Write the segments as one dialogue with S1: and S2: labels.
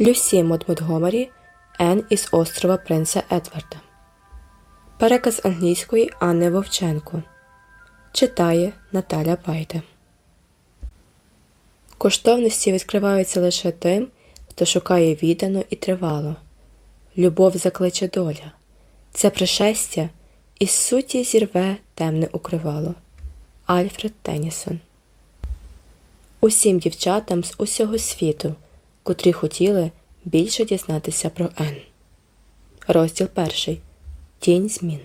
S1: Люсі Мод Монтгомері Ен із острова Принца Едварда. Переказ англійської Анни Вовченко. Читає Наталя Байде. Коштовності відкриваються лише тим, хто шукає віддано і тривало. Любов закличе доля. Це пришестя із суті зірве темне укривало. Альфред Теннісон. Усім дівчатам з усього світу котрі хотіли більше дізнатися про Ен. Розділ перший. Тінь змін.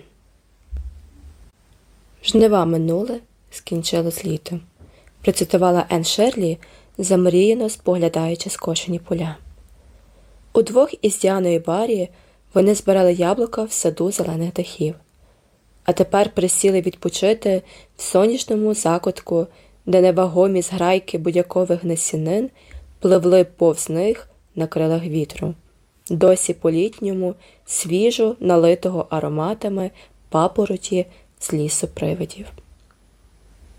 S1: Жнива минуле скінчилось літо. Процитувала Ен Шерлі, замріяно споглядаючи скошені поля. Удвох із Діаною Барі вони збирали яблука в саду зелених дахів, а тепер присіли відпочити в сонячному закутку, де невагомі зграйки будь-якових насінин пливли повз них на крилах вітру, досі по літньому, свіжо налитого ароматами папороті з лісу привидів.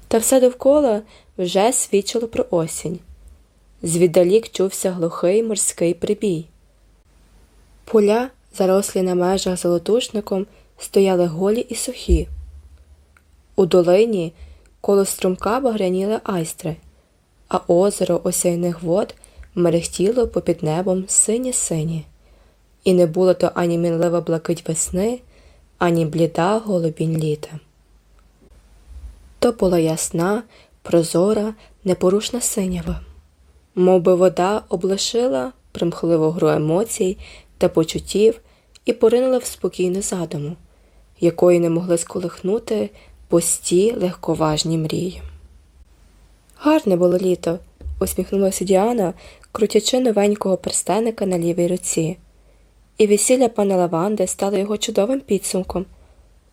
S1: Та все довкола вже свідчило про осінь. Звіддалік чувся глухий морський прибій. Поля, зарослі на межах золотушником, стояли голі і сухі. У долині коло струмка багряніли айстри а озеро осяйних вод мерехтіло попід небом синє синє, і не було то ані мінлива блакить весни, ані бліда голубінь літа. То була ясна, прозора, непорушна синява, мов би вода облишила примхливу гру емоцій та почуттів і поринула в спокійну задуму, якої не могли сколихнути пусті легковажні мрії. Гарне було літо, усміхнулася Діана, крутячи новенького перстеника на лівій руці. І весілля пана Лаванди стало його чудовим підсумком.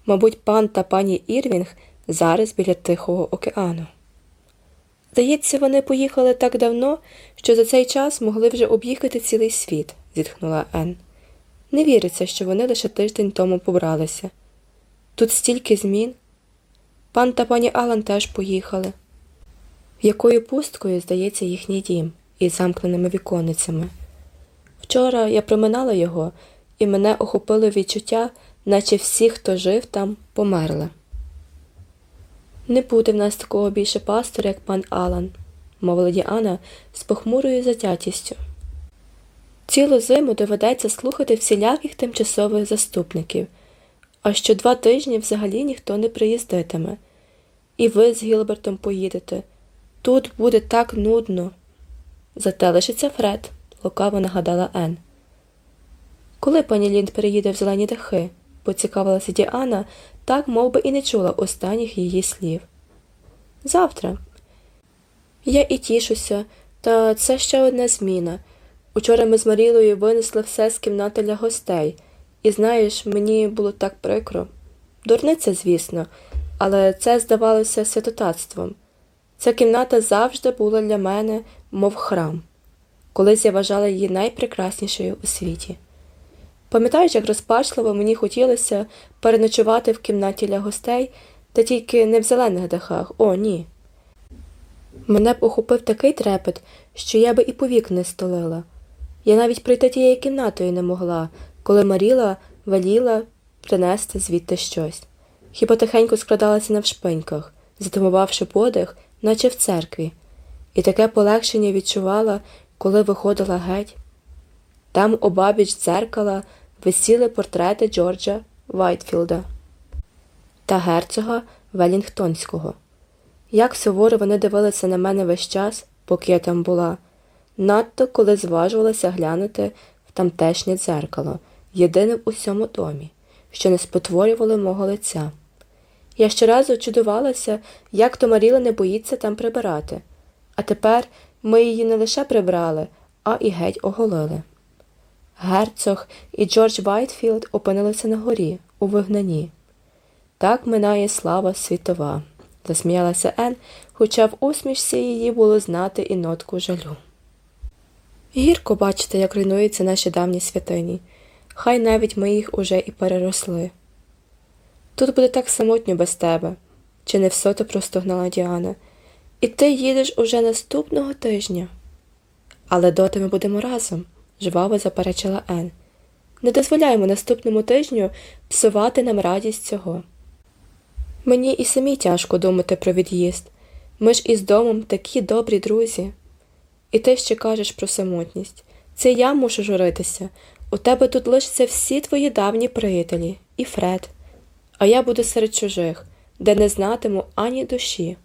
S1: Мабуть, пан та пані Ірвінг зараз біля Тихого океану. Здається, вони поїхали так давно, що за цей час могли вже об'їхати цілий світ, зітхнула Ен. Не віриться, що вони лише тиждень тому побралися. Тут стільки змін. Пан та пані Алан теж поїхали якою пусткою здається їхній дім із замкненими віконницями. Вчора я проминала його, і мене охопило відчуття, наче всі, хто жив там, померли. Не буде в нас такого більше пастора, як пан Алан, мовила Діана з похмурою затятістю. Цілу зиму доведеться слухати всіляких тимчасових заступників, а що два тижні взагалі ніхто не приїздитиме. І ви з Гілбертом поїдете, Тут буде так нудно. Зате лишиться Фред, лукаво нагадала Ен. Коли пані Лінд переїде в зелені дахи, поцікавилася Діана, так мов би і не чула останніх її слів. Завтра. Я і тішуся, та це ще одна зміна. Учора ми з Марілою винесли все з кімнати для гостей, і знаєш, мені було так прикро. Дурниця, звісно, але це здавалося святотатством. Ця кімната завжди була для мене, мов храм, колись я вважала її найпрекраснішою у світі. Пам'ятаєш, як розпачливо мені хотілося переночувати в кімнаті для гостей, та тільки не в зелених дахах, о, ні. Мене б охопив такий трепет, що я би і повік не столила. Я навіть пройти тією кімнатою не могла, коли Маріла веліла принести звідти щось. Хіба тихенько скрадалася навшпиньках, затимувавши подих наче в церкві, і таке полегшення відчувала, коли виходила геть. Там обабіч дзеркала висіли портрети Джорджа Вайтфілда та герцога Велінгтонського. Як суворо вони дивилися на мене весь час, поки я там була, надто коли зважувалася глянути в тамтешнє дзеркало, єдине в усьому домі, що не спотворювало мого лиця. Я щоразу чудувалася, як то Маріла не боїться там прибирати, а тепер ми її не лише прибрали, а і геть оголили. Герцог і Джордж Вайтфілд опинилися на горі, у вигнанні. Так минає слава світова, засміялася Ен, хоча в усмішці її було знати і нотку жалю. Гірко бачити, як руйнуються наші давні святині, хай навіть ми їх уже і переросли. Тут буде так самотньо без тебе, чи не всото простогнала Діана, і ти їдеш уже наступного тижня. Але доти ми будемо разом, жваво заперечила Ен. Не дозволяємо наступному тижню псувати нам радість цього. Мені і самі тяжко думати про від'їзд. Ми ж із домом такі добрі друзі. І ти ще кажеш про самотність. Це я мушу журитися. У тебе тут лишаться всі твої давні приятелі, і Фред, а я буду серед чужих, де не знатиму ані душі.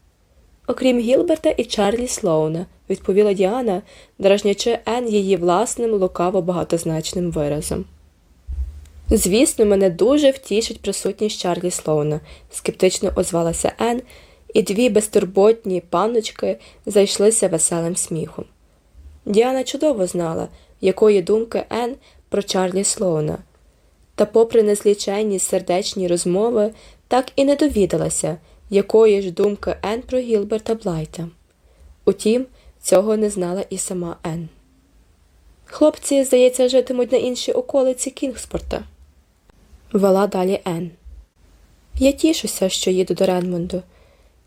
S1: Окрім Гілберта і Чарлі Слоуна, відповіла Діана, дражнячи Ен її власним лукаво багатозначним виразом. Звісно, мене дуже втішить присутність Чарлі Слоуна, скептично озвалася Ен, і дві безтурботні панночки зайшлися веселим сміхом. Діана чудово знала, якої думки Ен про Чарлі Слоуна, та, попри незліченні сердечні розмови, так і не довідалася, якої ж думки Ен про Гілберта Блайта. Утім, цього не знала і сама Ен. Хлопці, здається, житимуть на іншій околиці Кінгспорта. Вела далі Ен. Я тішуся, що їду до Ренмонду,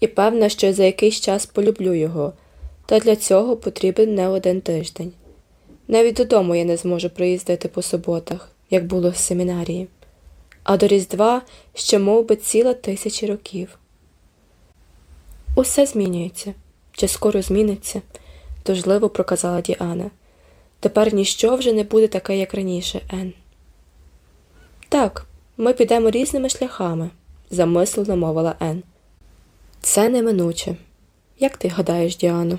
S1: і певна, що за якийсь час полюблю його, та для цього потрібен не один тиждень. Навіть додому я не зможу приїздити по суботах, як було в семінарії, а до Різдва ще мов би, ціла тисячі років. Усе змінюється, чи скоро зміниться, тужливо проказала Діана. Тепер ніщо вже не буде таке, як раніше, Ен. Так, ми підемо різними шляхами, замислено мовила Ен. Це неминуче. Як ти гадаєш, Діано?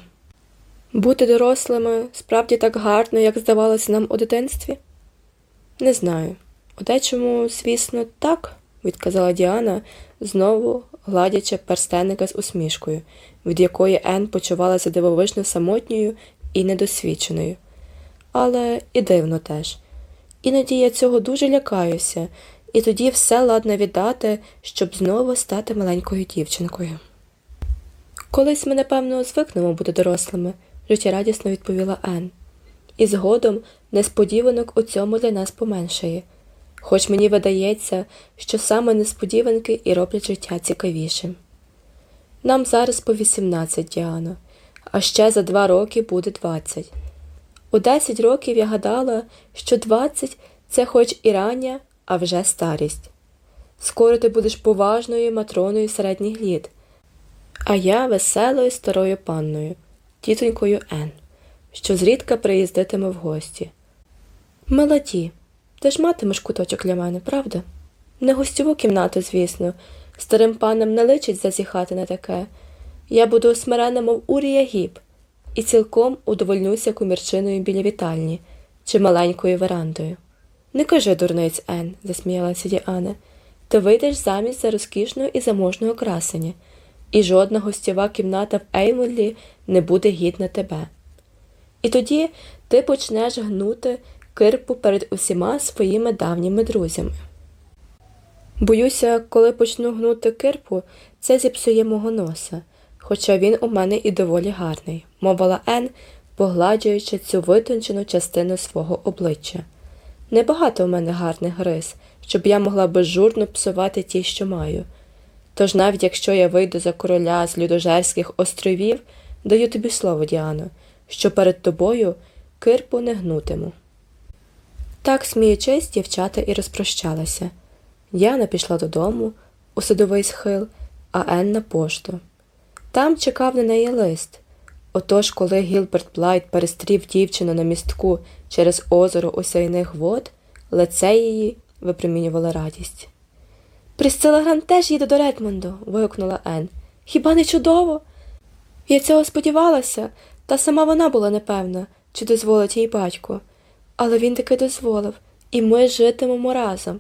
S1: Бути дорослими справді так гарно, як здавалося нам у дитинстві? Не знаю. У дечому, звісно, так, відказала Діана, знову гладячи перстенника з усмішкою, від якої Ен почувалася дивовижно самотньою і недосвідченою. Але і дивно теж. Іноді я цього дуже лякаюся, і тоді все ладно віддати, щоб знову стати маленькою дівчинкою. Колись ми, напевно, звикнемо бути дорослими, життєрадісно відповіла Ен. І згодом несподіванок у цьому для нас поменшає, хоч мені видається, що саме несподіванки і роблять життя цікавішим. Нам зараз по 18, Діано, а ще за два роки буде 20. У 10 років я гадала, що 20 – це хоч і рання, а вже старість. Скоро ти будеш поважною матроною середніх літ, а я веселою старою панною, тітонькою Ен, що зрідка приїздитиме в гості. Мелоді, ти ж матимеш куточок для мене, правда? Не гостьову кімнату, звісно, старим панам не личить зазіхати на таке. Я буду смирена, мов Урія гіб, і цілком удовольнюся кумірчиною біля вітальні чи маленькою верандою. Не кажи, дурниць, Ен, засміялася Діана. Ти вийдеш замість за розкішного і заможного красення, і жодна гостєва кімната в Еймодлі не буде гідна тебе. І тоді ти почнеш гнути кирпу перед усіма своїми давніми друзями. Боюся, коли почну гнути кирпу, це зіпсує мого носа, хоча він у мене і доволі гарний, мовила Ен, погладжуючи цю витончену частину свого обличчя. Небагато в мене гарних рис, щоб я могла безжурно псувати ті, що маю. Тож навіть якщо я вийду за короля з Людожерських островів, даю тобі слово, Діано, що перед тобою кирпу не гнутиму. Так, сміючись, дівчата і розпрощалася. Діана пішла додому, у садовий схил, а Ен на пошту. Там чекав на неї лист. Отож, коли Гілберт Блайт перестрів дівчину на містку через озеро осяйних вод, лице її випромінювала радість. Присцила Грант теж їде до Редмонду. вигукнула Ен. Хіба не чудово? Я цього сподівалася, та сама вона була непевна, чи дозволить їй батько. Але він таки дозволив, і ми житимемо разом.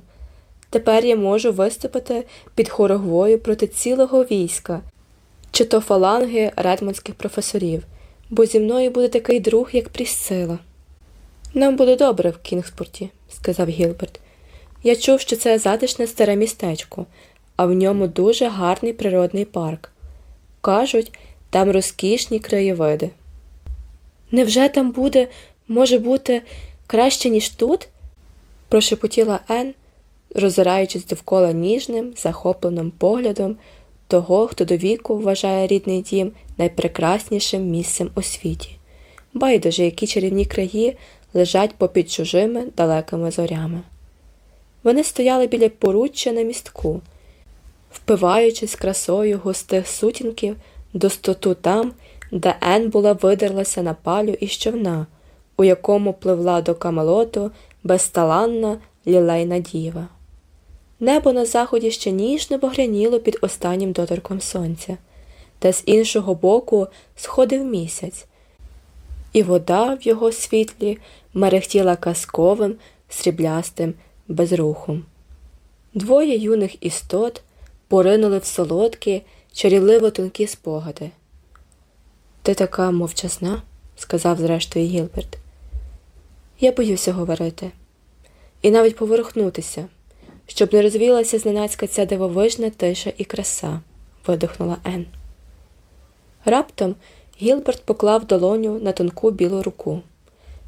S1: Тепер я можу виступити під хорогвою проти цілого війська, чи то фаланги редмонських професорів, бо зі мною буде такий друг, як Прісцила. Нам буде добре в Кінгспорті, сказав Гілберт. Я чув, що це затишне старе містечко, а в ньому дуже гарний природний парк. Кажуть, там розкішні краєвиди. Невже там буде, може бути, краще, ніж тут? прошепотіла Ен, роззираючись довкола ніжним, захопленим поглядом того, хто до віку вважає рідний дім найпрекраснішим місцем у світі. Байдуже, які чарівні краї лежать попід чужими далекими зорями. Вони стояли біля поруччя на містку, впиваючись красою густих сутінків достоту там, де Ен була видерлася на палю із човна, у якому пливла до камелоту безталанна лілейна діва. Небо на заході ще ніжно багряніло під останнім доторком сонця, та з іншого боку сходив місяць, і вода в його світлі мерехтіла казковим, сріблястим безрухом. Двоє юних істот поринули в солодкі, чарівливо тонкі спогади. Ти така мовчасна, сказав зрештою Гілберт. Я боюся говорити, і навіть поворухнутися, щоб не розвіялася зненацька ця дивовижна тиша і краса, видихнула Ен. Раптом Гілберт поклав долоню на тонку білу руку,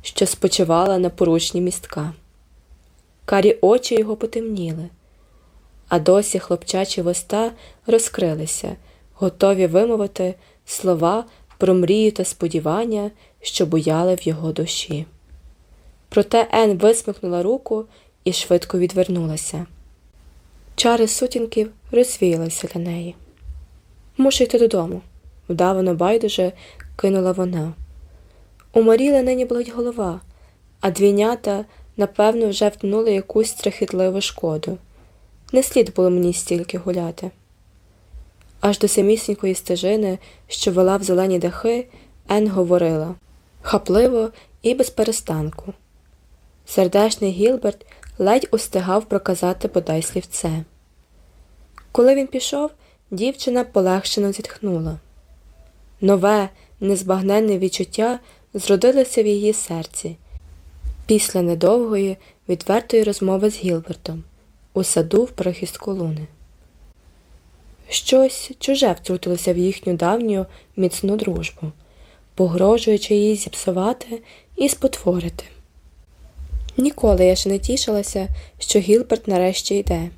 S1: що спочивала на поручні містка. Карі очі його потемніли, а досі хлопчачі вуста розкрилися, готові вимовити слова про мрію та сподівання, що буяли в його душі. Проте Ен висмикнула руку і швидко відвернулася. Чари сутінків розвіялися для неї. Мушу йти додому, вдавано байдуже кинула вона. У Маріли нині болить голова, а двійнята, напевно, вже втнули якусь страхітливу шкоду. Не слід було мені стільки гуляти. Аж до самісінької стежини, що вела в зелені дахи, Ен говорила хапливо і без перестанку. Сердешний Гілберт ледь устигав проказати бодай слівце. Коли він пішов, дівчина полегшено зітхнула. Нове, незбагненне відчуття зродилося в її серці після недовгої, відвертої розмови з Гілбертом у саду в прихистку луни. Щось чуже втрутилося в їхню давню міцну дружбу, погрожуючи її зіпсувати і спотворити. Ніколи я ще не тішилася, що Гілберт нарешті йде,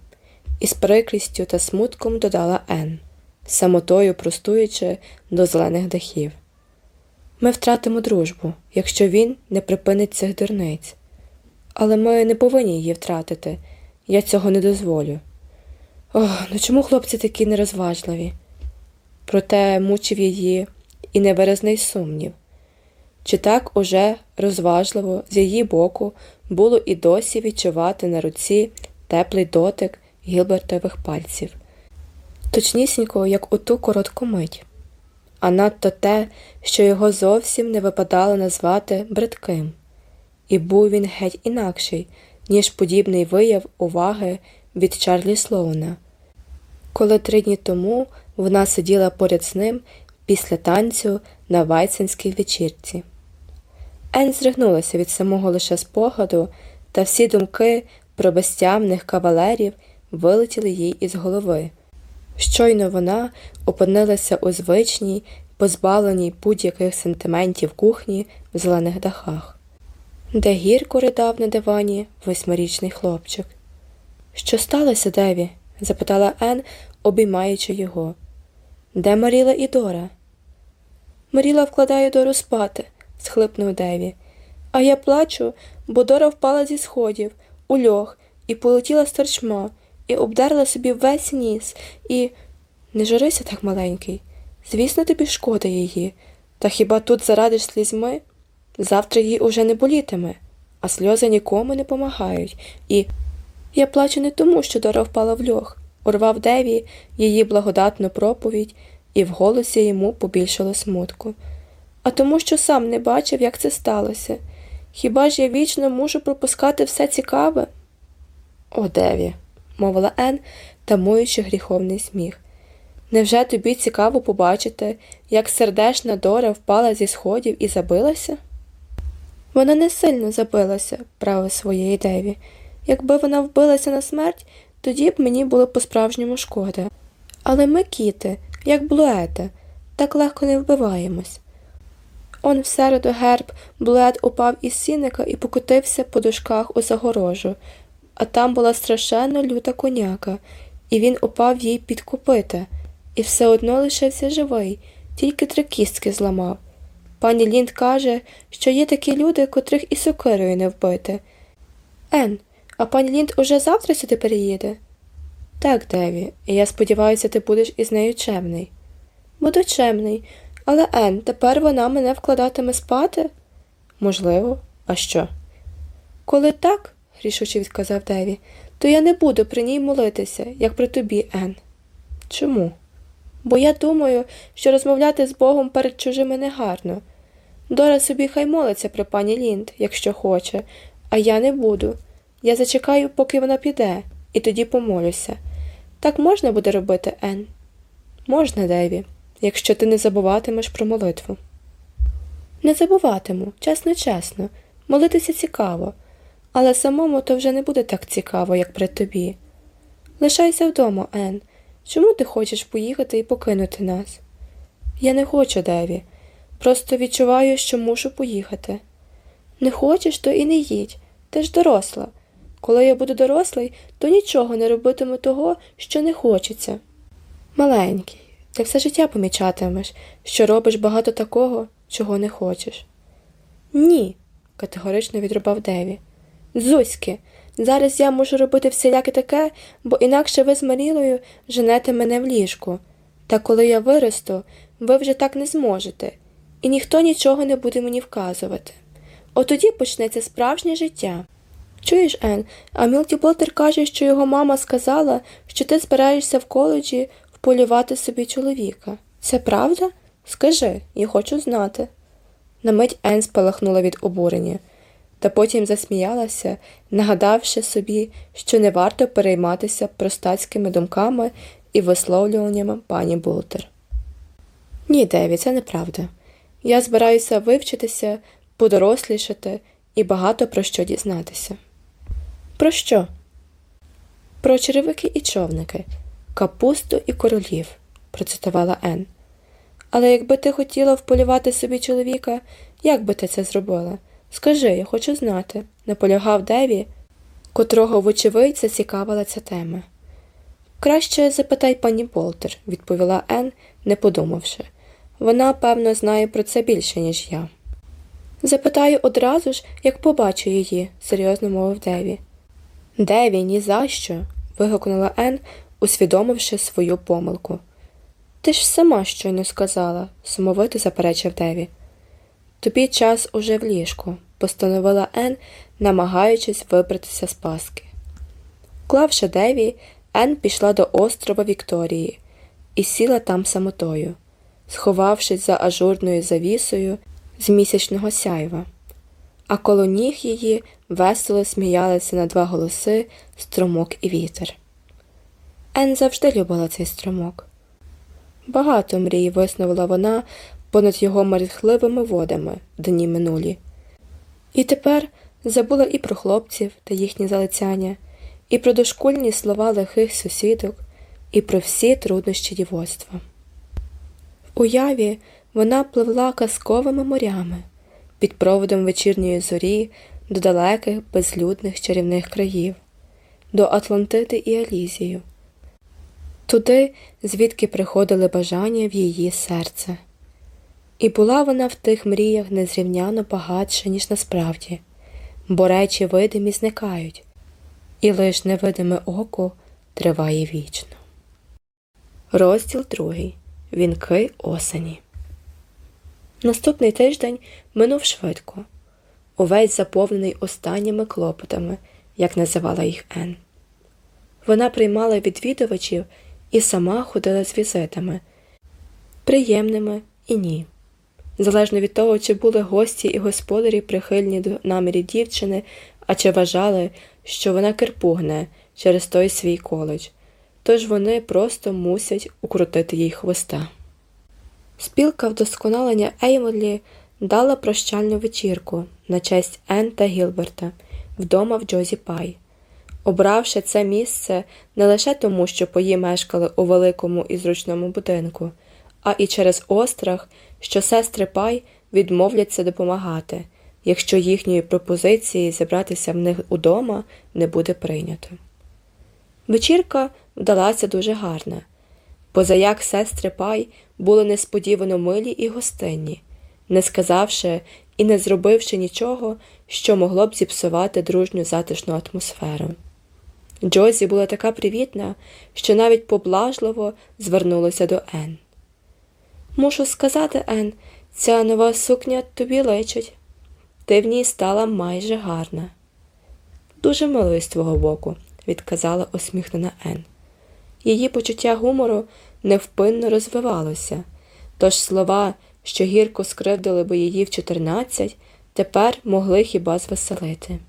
S1: і з прикрістю та смутком додала Ен, самотою простуючи до зелених дахів. Ми втратимо дружбу, якщо він не припинить цих дурниць. Але ми не повинні її втратити, я цього не дозволю. Ох, ну чому хлопці такі нерозважливі? Проте мучив її і невиразний сумнів. Чи так уже розважливо з її боку було і досі відчувати на руці теплий дотик гілбертових пальців, точнісінько, як у ту коротку мить, а надто те, що його зовсім не випадало назвати бридким, і був він геть інакший, ніж подібний вияв уваги від Чарлі Слоуна. Коли три дні тому вона сиділа поряд з ним після танцю на Вайценській вечірці. Ен зригнулася від самого лише спогаду, та всі думки про безтямних кавалерів вилетіли їй із голови. Щойно вона опинилася у звичній, позбавленій будь-яких сентиментів кухні в зелених дахах, де гірко ридав на дивані восьмирічний хлопчик. Що сталося, Деві? запитала Ен, обіймаючи його. Де Маріла і Дора? Маріла вкладає Дору спати, схлипнув Деві. А я плачу, бо Дора впала зі сходів, у льох, і полетіла старчма, і обдерла собі весь ніс, і. Не журися так маленький. Звісно, тобі шкода її. Та хіба тут зарадиш слізьми? Завтра їй уже не болітиме, а сльози нікому не помагають. І я плачу не тому, що Дора впала в льох, урвав Деві її благодатну проповідь, і в голосі йому побільшало смутку а тому, що сам не бачив, як це сталося. Хіба ж я вічно можу пропускати все цікаве? О, Деві, мовила Ен, тамуючи гріховний сміх. Невже тобі цікаво побачити, як сердешна Дора впала зі сходів і забилася? Вона не сильно забилася, право своєї Деві. Якби вона вбилася на смерть, тоді б мені було по-справжньому шкода. Але ми, кіти, як блуети, так легко не вбиваємось. Он в середу герб блед упав із сіника і покотився по дошках у загорожу, а там була страшенно люта коняка, і він упав їй під копита, і все одно лишився живий, тільки три кістки зламав. Пані Лінд каже, що є такі люди, котрих і сокирою не вбити. Ен, а пані Лінд уже завтра сюди переїде? Так, Деві, і я сподіваюся, ти будеш із нею чемний. Буду чемний, але Ен, тепер вона мене вкладатиме спати? Можливо, а що? Коли так, рішуче відказав Деві, то я не буду при ній молитися, як при тобі, Ен. Чому? Бо я думаю, що розмовляти з Богом перед чужими негарно. Дора собі хай молиться при пані Лінд, якщо хоче, а я не буду. Я зачекаю, поки вона піде, і тоді помолюся. Так можна буде робити, Ен? Можна, Деві, якщо ти не забуватимеш про молитву. Не забуватиму, чесно, чесно. Молитися цікаво, але самому то вже не буде так цікаво, як при тобі. Лишайся вдома, Ен. Чому ти хочеш поїхати і покинути нас? Я не хочу, Деві. Просто відчуваю, що мушу поїхати. Не хочеш, то і не їдь. Ти ж доросла. Коли я буду дорослий, то нічого не робитиму того, що не хочеться. Маленький, ти все життя помічатимеш, що робиш багато такого, чого не хочеш. Ні, категорично відрубав Деві. Зузьки, зараз я можу робити всіляке таке, бо інакше ви з Марілою женете мене в ліжку. Та коли я виросту, ви вже так не зможете, і ніхто нічого не буде мені вказувати. От тоді почнеться справжнє життя. Чуєш, Ен, а Мілті Блотер каже, що його мама сказала, що ти збираєшся в коледжі вполювати собі чоловіка. Це правда? Скажи, я хочу знати. На мить Ен спалахнула від обурення, та потім засміялася, нагадавши собі, що не варто перейматися простацькими думками і висловлюваннями пані Болтер. Ні, Деві, це неправда. Я збираюся вивчитися, подорослішати і багато про що дізнатися. Про що? Про черевики і човники, капусту і королів, процитувала Ен. Але якби ти хотіла вполювати собі чоловіка, як би ти це зробила? Скажи, я хочу знати, наполягав Деві, котрого, вочевидь, зацікавила ця тема. Краще запитай пані Болтер, відповіла Ен, не подумавши. Вона, певно, знає про це більше, ніж я. Запитаю одразу ж, як побачу її, серйозно мовив Деві. Деві, ні за що. вигукнула Ен, усвідомивши свою помилку. Ти ж сама щойно сказала, сумовито заперечив Деві. Тобі час уже в ліжку, постановила Ен, намагаючись вибратися з паски. Клавши Деві, Ен пішла до острова Вікторії і сіла там самотою, сховавшись за ажурною завісою з місячного сяйва, а коло ніг її весело сміялися на два голоси струмок і вітер. Ен завжди любила цей струмок. Багато мрій висновила вона понад його марихливими водами дні минулі. І тепер забула і про хлопців та їхні залицяння, і про дошкульні слова лихих сусідок, і про всі труднощі дівоцтва. В уяві вона пливла казковими морями під проводом вечірньої зорі до далеких безлюдних чарівних країв, до Атлантиди і Алізію, туди, звідки приходили бажання в її серце. І була вона в тих мріях незрівняно багатша, ніж насправді, бо речі видимі зникають, і лиш невидиме око триває вічно. Розділ другий. Вінки осені. Наступний тиждень минув швидко, увесь заповнений останніми клопотами, як називала їх Ен. Вона приймала відвідувачів і сама ходила з візитами, приємними і ні. Залежно від того, чи були гості і господарі прихильні до намірів дівчини, а чи вважали, що вона кирпугне через той свій коледж, тож вони просто мусять укрутити їй хвоста. Спілка вдосконалення Еймодлі дала прощальну вечірку на честь Ен та Гілберта вдома в Джозі Пай, обравши це місце не лише тому, що пої мешкали у великому і зручному будинку, а і через острах, що сестри Пай відмовляться допомагати, якщо їхньої пропозиції зібратися в них удома не буде прийнято. Вечірка вдалася дуже гарна. Позаяк сестри Пай були несподівано милі і гостинні, не сказавши і не зробивши нічого, що могло б зіпсувати дружню затишну атмосферу. Джозі була така привітна, що навіть поблажливо звернулася до Ен. Мушу сказати, Ен, ця нова сукня тобі личить. Ти в ній стала майже гарна. Дуже мило з твого боку, відказала усміхнена Ен. Її почуття гумору невпинно розвивалося, тож слова, що гірко скривдили би її в 14, тепер могли хіба звеселити.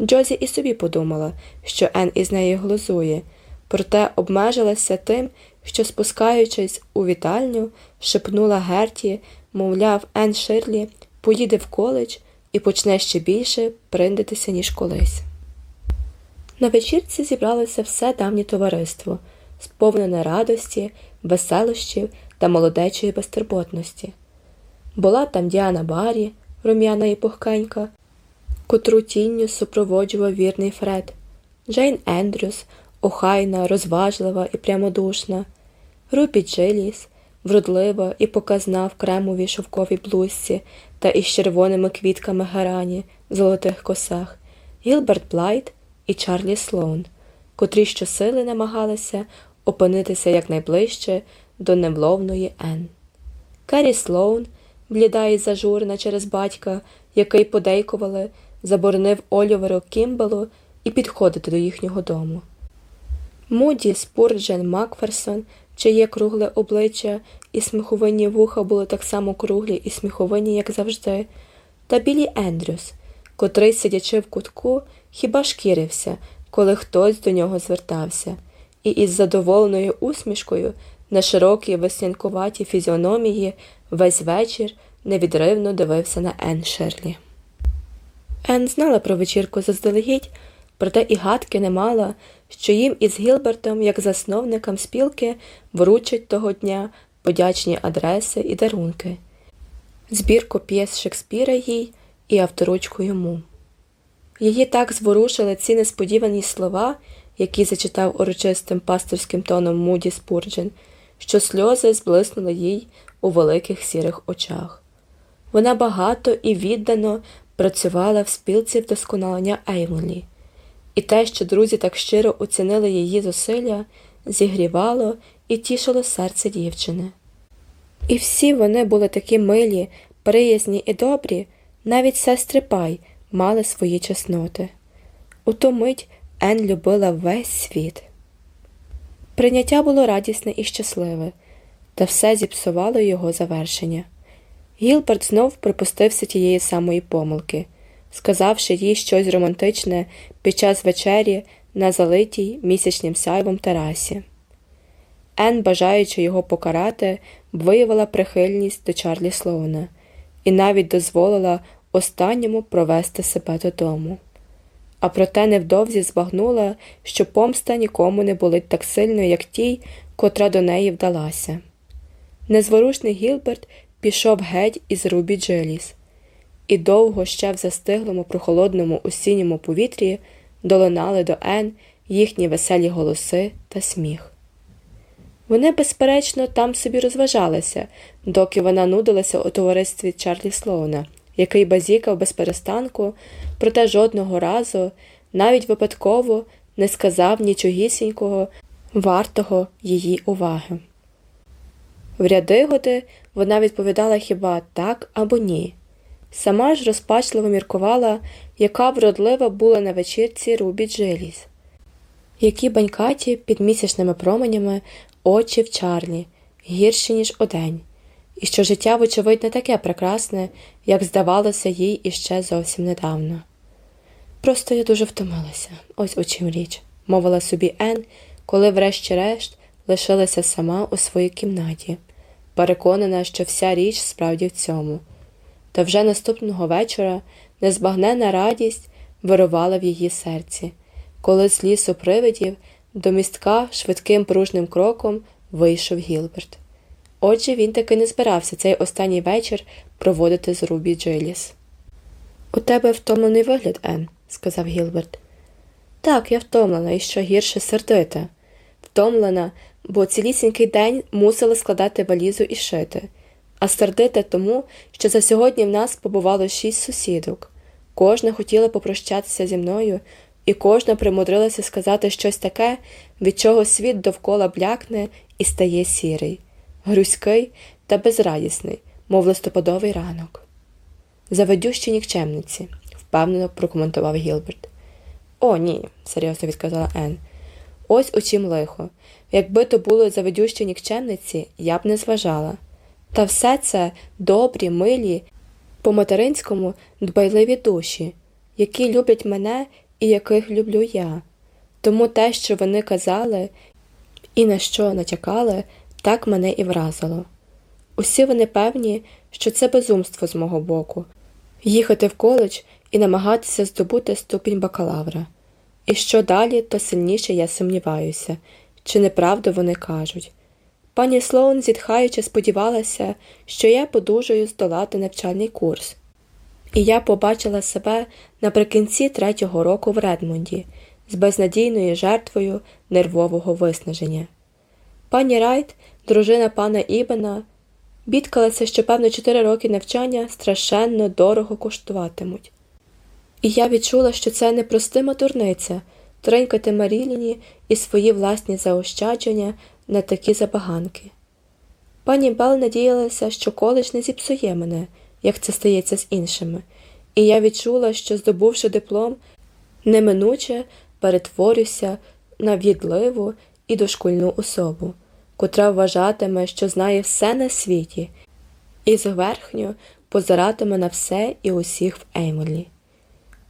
S1: Джозі і собі подумала, що Ен із нею глузує, проте обмежилася тим, що, спускаючись у вітальню, шепнула Герті, мовляв, Ен Ширлі поїде в коледж і почне ще більше приндитися, ніж колись. На вечірці зібралося все давнє товариство, сповнене радості, веселощів та молодечої безтурботності. Була там Діана Барі, рум'яна і пухкенька, котру тінню супроводжував вірний Фред, Джейн Ендрюс, охайна, розважлива і прямодушна, Рубі Джиліс, вродлива і показна в кремовій шовковій блузці та із червоними квітками герані в золотих косах, Гілберт Блайт і Чарлі Слоун, котрі щосили намагалися опинитися якнайближче до невловної Ен. Керрі Слоун, бліда і зажурена через батька, який подейкували, заборонив Оліверу Кімбелу і підходити до їхнього дому. Муді Спурджен Макферсон, чиє кругле обличчя і сміховинні вуха були так само круглі і сміховинні, як завжди, та Білі Ендрюс, котрий, сидячи в кутку, хіба шкірився, коли хтось до нього звертався, і із задоволеною усмішкою на широкій веснянкуватій фізіономії весь вечір невідривно дивився на Ен Шерлі. Ен знала про вечірку заздалегідь, проте і гадки не мала, що їм із Гілбертом, як засновникам спілки, вручать того дня подячні адреси і дарунки, збірку п'єс Шекспіра їй і авторучку йому. Її так зворушили ці несподівані слова, які зачитав урочистим пасторським тоном Муді Спурджен, що сльози зблиснули їй у великих сірих очах. Вона багато і віддано працювала в спілці вдосконалення Ейвонлі, і те, що друзі так щиро оцінили її зусилля, зігрівало і тішило серце дівчини. І всі вони були такі милі, приязні і добрі, навіть сестри Пай мали свої чесноти. У ту мить Ен любила весь світ. Прийняття було радісне і щасливе, та все зіпсувало його завершення. Гілберт знов припустився тієї самої помилки, сказавши їй щось романтичне під час вечері на залитій місячним сяйвом терасі. Ен, бажаючи його покарати, виявила прихильність до Чарлі Слоуна і навіть дозволила останньому провести себе додому. А проте невдовзі збагнула, що помста нікому не болить так сильно, як тій, котра до неї вдалася. Незворушний Гілберт пішов геть із Рубі Джиліс, і довго ще в застиглому прохолодному осінньому повітрі долинали до Ен їхні веселі голоси та сміх. Вони, безперечно, там собі розважалися, доки вона нудилася у товаристві Чарлі Слоуна, який базікав без перестанку, проте жодного разу, навіть випадково, не сказав нічогісінького, вартого її уваги. В ряди вона відповідала хіба так або ні. Сама ж розпачливо міркувала, яка вродлива була на вечірці Рубі Джиліс, які банькаті під місячними променями очі в Чарлі, гірші, ніж одень, і що життя, вочевидь, не таке прекрасне, як здавалося їй іще зовсім недавно. Просто я дуже втомилася, ось у чим річ, мовила собі Ен, коли, врешті-решт, лишилася сама у своїй кімнаті, переконана, що вся річ справді в цьому. Та вже наступного вечора незбагнена радість вирувала в її серці, коли з лісу привидів до містка швидким пружним кроком вийшов Гілберт. Отже, він таки не збирався цей останній вечір проводити з Рубі Джиліс. У тебе втомлений вигляд, Ен, сказав Гілберт. Так, я втомлена і що гірше сердита. Втомлена, бо цілісінький день мусила складати валізу і шити, а сердита тому, що за сьогодні в нас побувало шість сусідок. Кожна хотіла попрощатися зі мною, і кожна примудрилася сказати щось таке, від чого світ довкола блякне і стає сірий, грузький та безрадісний, мов листопадовий ранок. Заведющі нікчемниці, впевнено прокоментував Гілберт. О, ні, серйозно відказала Ен. Ось у чим лихо. Якби то були заведющі нікчемниці, я б не зважала. Та все це добрі, милі, по материнському дбайливі душі, які люблять мене і яких люблю я. Тому те, що вони казали і на що натякали, так мене і вразило. Усі вони певні, що це безумство з мого боку їхати в коледж і намагатися здобути ступінь бакалавра. І що далі, то сильніше я сумніваюся, чи неправду вони кажуть. Пані Слоун, зітхаючи, сподівалася, що я подужаю здолати навчальний курс. І я побачила себе наприкінці третього року в Редмонді з безнадійною жертвою нервового виснаження. Пані Райт, дружина пана Ібена, бідкалася, що, певно, чотири роки навчання страшенно дорого коштуватимуть. І я відчула, що це непростима дурниця тренькати Маріліні і свої власні заощадження на такі забаганки. Пані Бел надіялася, що коледж не зіпсує мене, як це стається з іншими, і я відчула, що, здобувши диплом, неминуче перетворюся на відливу і дошкульну особу, котра вважатиме, що знає все на світі, і зверхньо позиратиме на все і усіх в Ейморлі.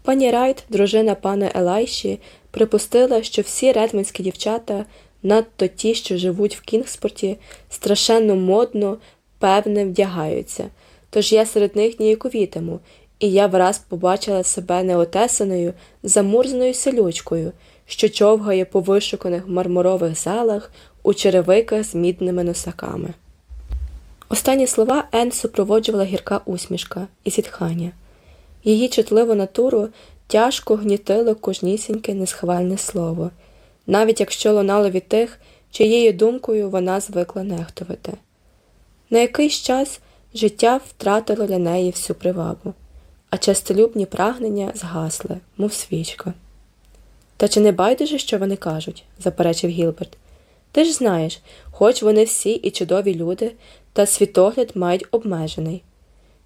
S1: Пані Райт, дружина пана Елайші, припустила, що всі редмонські дівчата, надто ті, що живуть в Кінгспорті, страшенно модно, певне, вдягаються, тож я серед них ніяковітиму, і я враз побачила себе неотесаною, замурзаною селючкою, що човгає по вишуканих мармурових залах у черевиках з мідними носаками. Останні слова Ен супроводжувала гірка усмішка і зітхання. Її чутливу натуру тяжко гнітило кожнісіньке несхвальне слово, навіть якщо лунало від тих, чиєю думкою вона звикла нехтувати. На якийсь час життя втратило для неї всю привабу, а частолюбні прагнення згасли, мов свічка. Та чи не байдуже, що вони кажуть? заперечив Гілберт. Ти ж знаєш, хоч вони всі і чудові люди, та світогляд мають обмежений.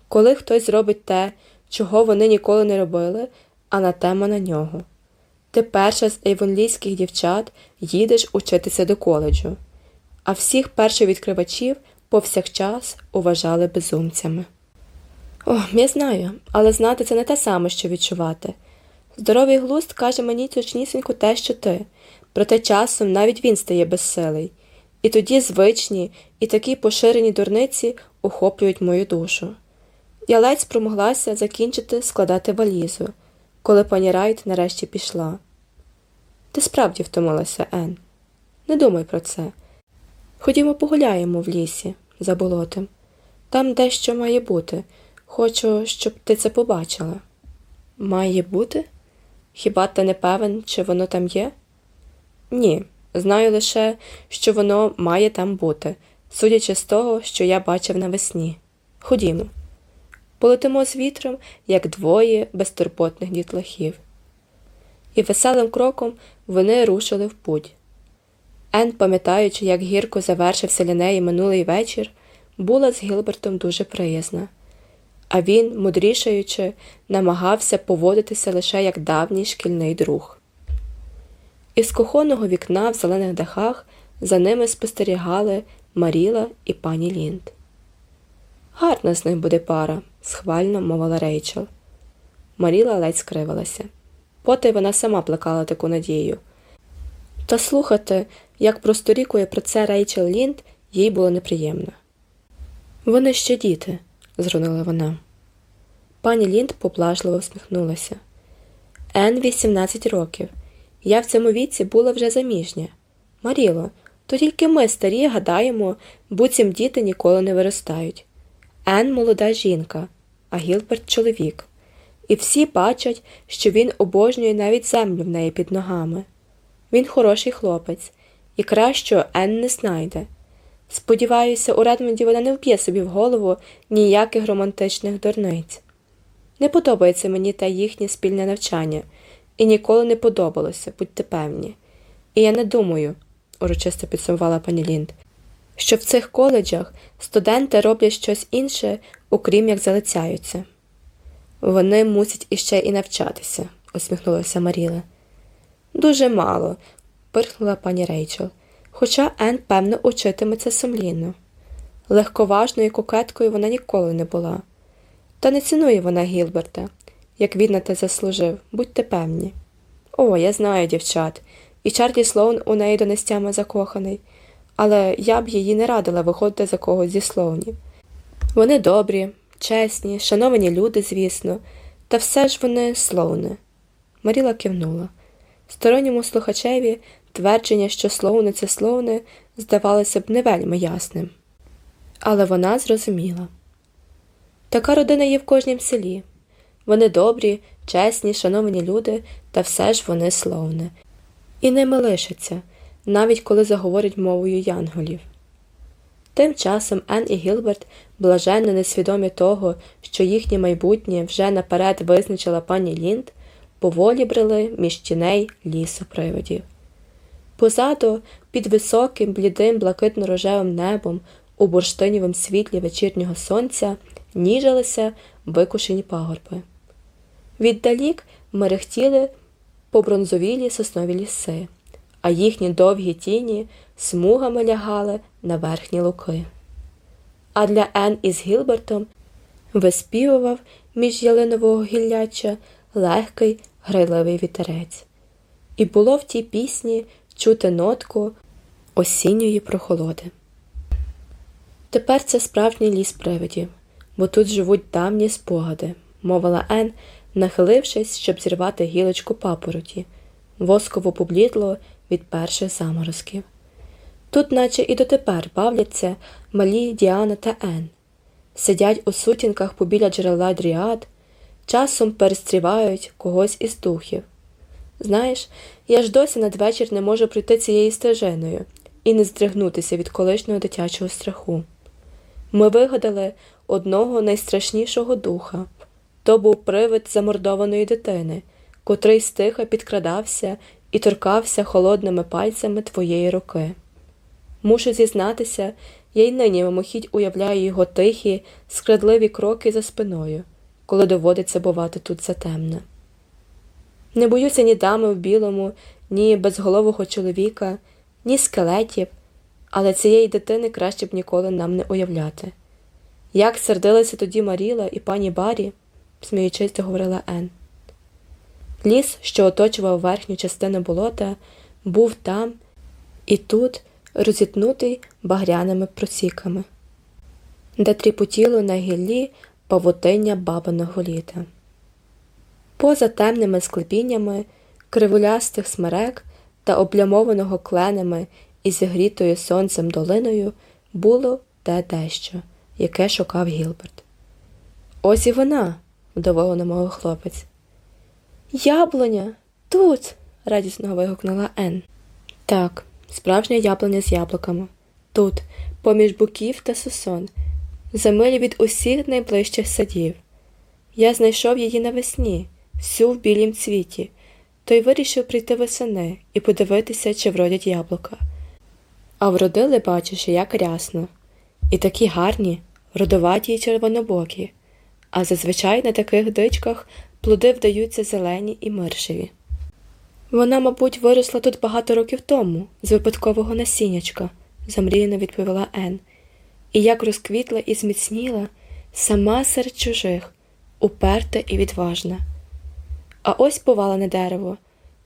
S1: Коли хтось зробить те, чого вони ніколи не робили, а на нього. Ти перша з ейвонлійських дівчат їдеш учитися до коледжу, а всіх першовідкривачів повсякчас уважали безумцями. О, я знаю, але знати це не те саме, що відчувати. Здоровий глузд каже мені точнісінько те, що ти, проте часом навіть він стає безсилий, і тоді звичні і такі поширені дурниці охоплюють мою душу. Я ледь спромоглася закінчити складати валізу, коли пані Райт нарешті пішла. Ти справді втомилася, Ен. Не думай про це. Ходімо погуляємо в лісі, за болотом. Там дещо має бути. Хочу, щоб ти це побачила. Має бути? Хіба ти не певен, чи воно там є? Ні, знаю лише, що воно має там бути, судячи з того, що я бачив навесні. Ходімо полетимо з вітром, як двоє безтурботних дітлахів. І веселим кроком вони рушили в путь. Ен, пам'ятаючи, як гірко завершився для неї минулий вечір, була з Гілбертом дуже приязна, а він, мудрішаючи, намагався поводитися лише як давній шкільний друг. Із кухонного вікна в зелених дахах за ними спостерігали Маріла і пані Лінд. Гарна з них буде пара, схвально мовила Рейчел. Маріла ледь скривилася. Потай вона сама плекала таку надію. Та слухати, як просторікує про це Рейчел Лінд, їй було неприємно. Вони ще діти, зрунила вона. Пані Лінд поблажливо всміхнулася. Ен 18 років. Я в цьому віці була вже заміжня. Маріло, то тільки ми старі гадаємо, буцім діти ніколи не виростають. Ен молода жінка, а Гілберт чоловік, і всі бачать, що він обожнює навіть землю в неї під ногами. Він хороший хлопець, і кращого Ен не знайде. Сподіваюся, у Редмонді вона не вб'є собі в голову ніяких романтичних дурниць. Не подобається мені та їхнє спільне навчання, і ніколи не подобалося, будьте певні. І я не думаю, урочисто підсумувала пані Лінд, що в цих коледжах студенти роблять щось інше, окрім як залицяються. Вони мусять іще і навчатися, усміхнулася Маріла. Дуже мало, пирхнула пані Рейчел, хоча Ен, певно, учитиметься сумлінно. Легковажною кокеткою вона ніколи не була. Та не цінує вона Гілберта, як він на те заслужив, будьте певні. О, я знаю, дівчат, і Чарлі Слоун у неї донестями закоханий, але я б її не радила виходити за когось зі слоунів. Вони добрі, чесні, шановані люди, звісно, та все ж вони слоуни. Маріла кивнула. Сторонньому слухачеві твердження, що слоуни це слоуни, здавалося б не вельми ясним. Але вона зрозуміла. Така родина є в кожнім селі. Вони добрі, чесні, шановані люди, та все ж вони слоуни. І ними лишаться, навіть коли заговорять мовою янголів. Тим часом Ен і Гілберт, блаженно несвідомі того, що їхнє майбутнє вже наперед визначила пані Лінд, поволі брели між тіней лісу приводів. Позаду, під високим, блідим, блакитно-рожевим небом, у бурштинівому світлі вечірнього сонця, ніжилися викушені пагорби. Віддалік мерехтіли побронзовілі соснові ліси, а їхні довгі тіні смугами лягали на верхні луки. А для Ен із Гілбертом виспівував між ялинового гілляча легкий грайливий вітерець, і було в тій пісні чути нотку осінньої прохолоди. Тепер це справжній ліс привидів, бо тут живуть давні спогади, мовила Ен, нахилившись, щоб зірвати гілочку папороті, восково поблідло від перших заморозків. Тут, наче і дотепер, бавляться малі Діана та Ен, сидять у сутінках побіля джерела дріад, часом перестрівають когось із духів. Знаєш, я ж досі надвечір не можу пройти цією стежиною і не здригнутися від колишнього дитячого страху. Ми вигадали одного найстрашнішого духа то був привид замордованої дитини, котрий стиха підкрадався і торкався холодними пальцями твоєї руки. Мушу зізнатися, я й нині мимохідь уявляю його тихі, скрадливі кроки за спиною, коли доводиться бувати тут затемно. Не боюся ні дами в білому, ні безголового чоловіка, ні скелетів, але цієї дитини краще б ніколи нам не уявляти. Як сердилися тоді Маріла і пані Барі, сміючись, говорила Ен. Ліс, що оточував верхню частину болота, був там і тут розітнутий багряними просіками, де тріпотіло на гіллі павутиння бабиного літа. Поза темними склепіннями, кривулястих смерек та облямованого кленами і зігрітою сонцем долиною було те дещо, яке шукав Гілберт. Ось і вона, вдоволено мовив хлопець. Яблуня, тут. радісно вигукнула Ен. Так, справжня яблуня з яблуками. Тут, поміж буків та сосон, за милі від усіх найближчих садів. Я знайшов її навесні, всю в білім цвіті, то й вирішив прийти весени і подивитися, чи вродять яблука. А вродили, бачиш, як рясно, і такі гарні, родоваті й червонобокі, а зазвичай на таких дичках плоди вдаються зелені і миршеві. Вона, мабуть, виросла тут багато років тому, з випадкового насіннячка, замріяно відповіла Ен, і як розквітла і зміцніла, сама серед чужих, уперта і відважна. А ось повалене дерево,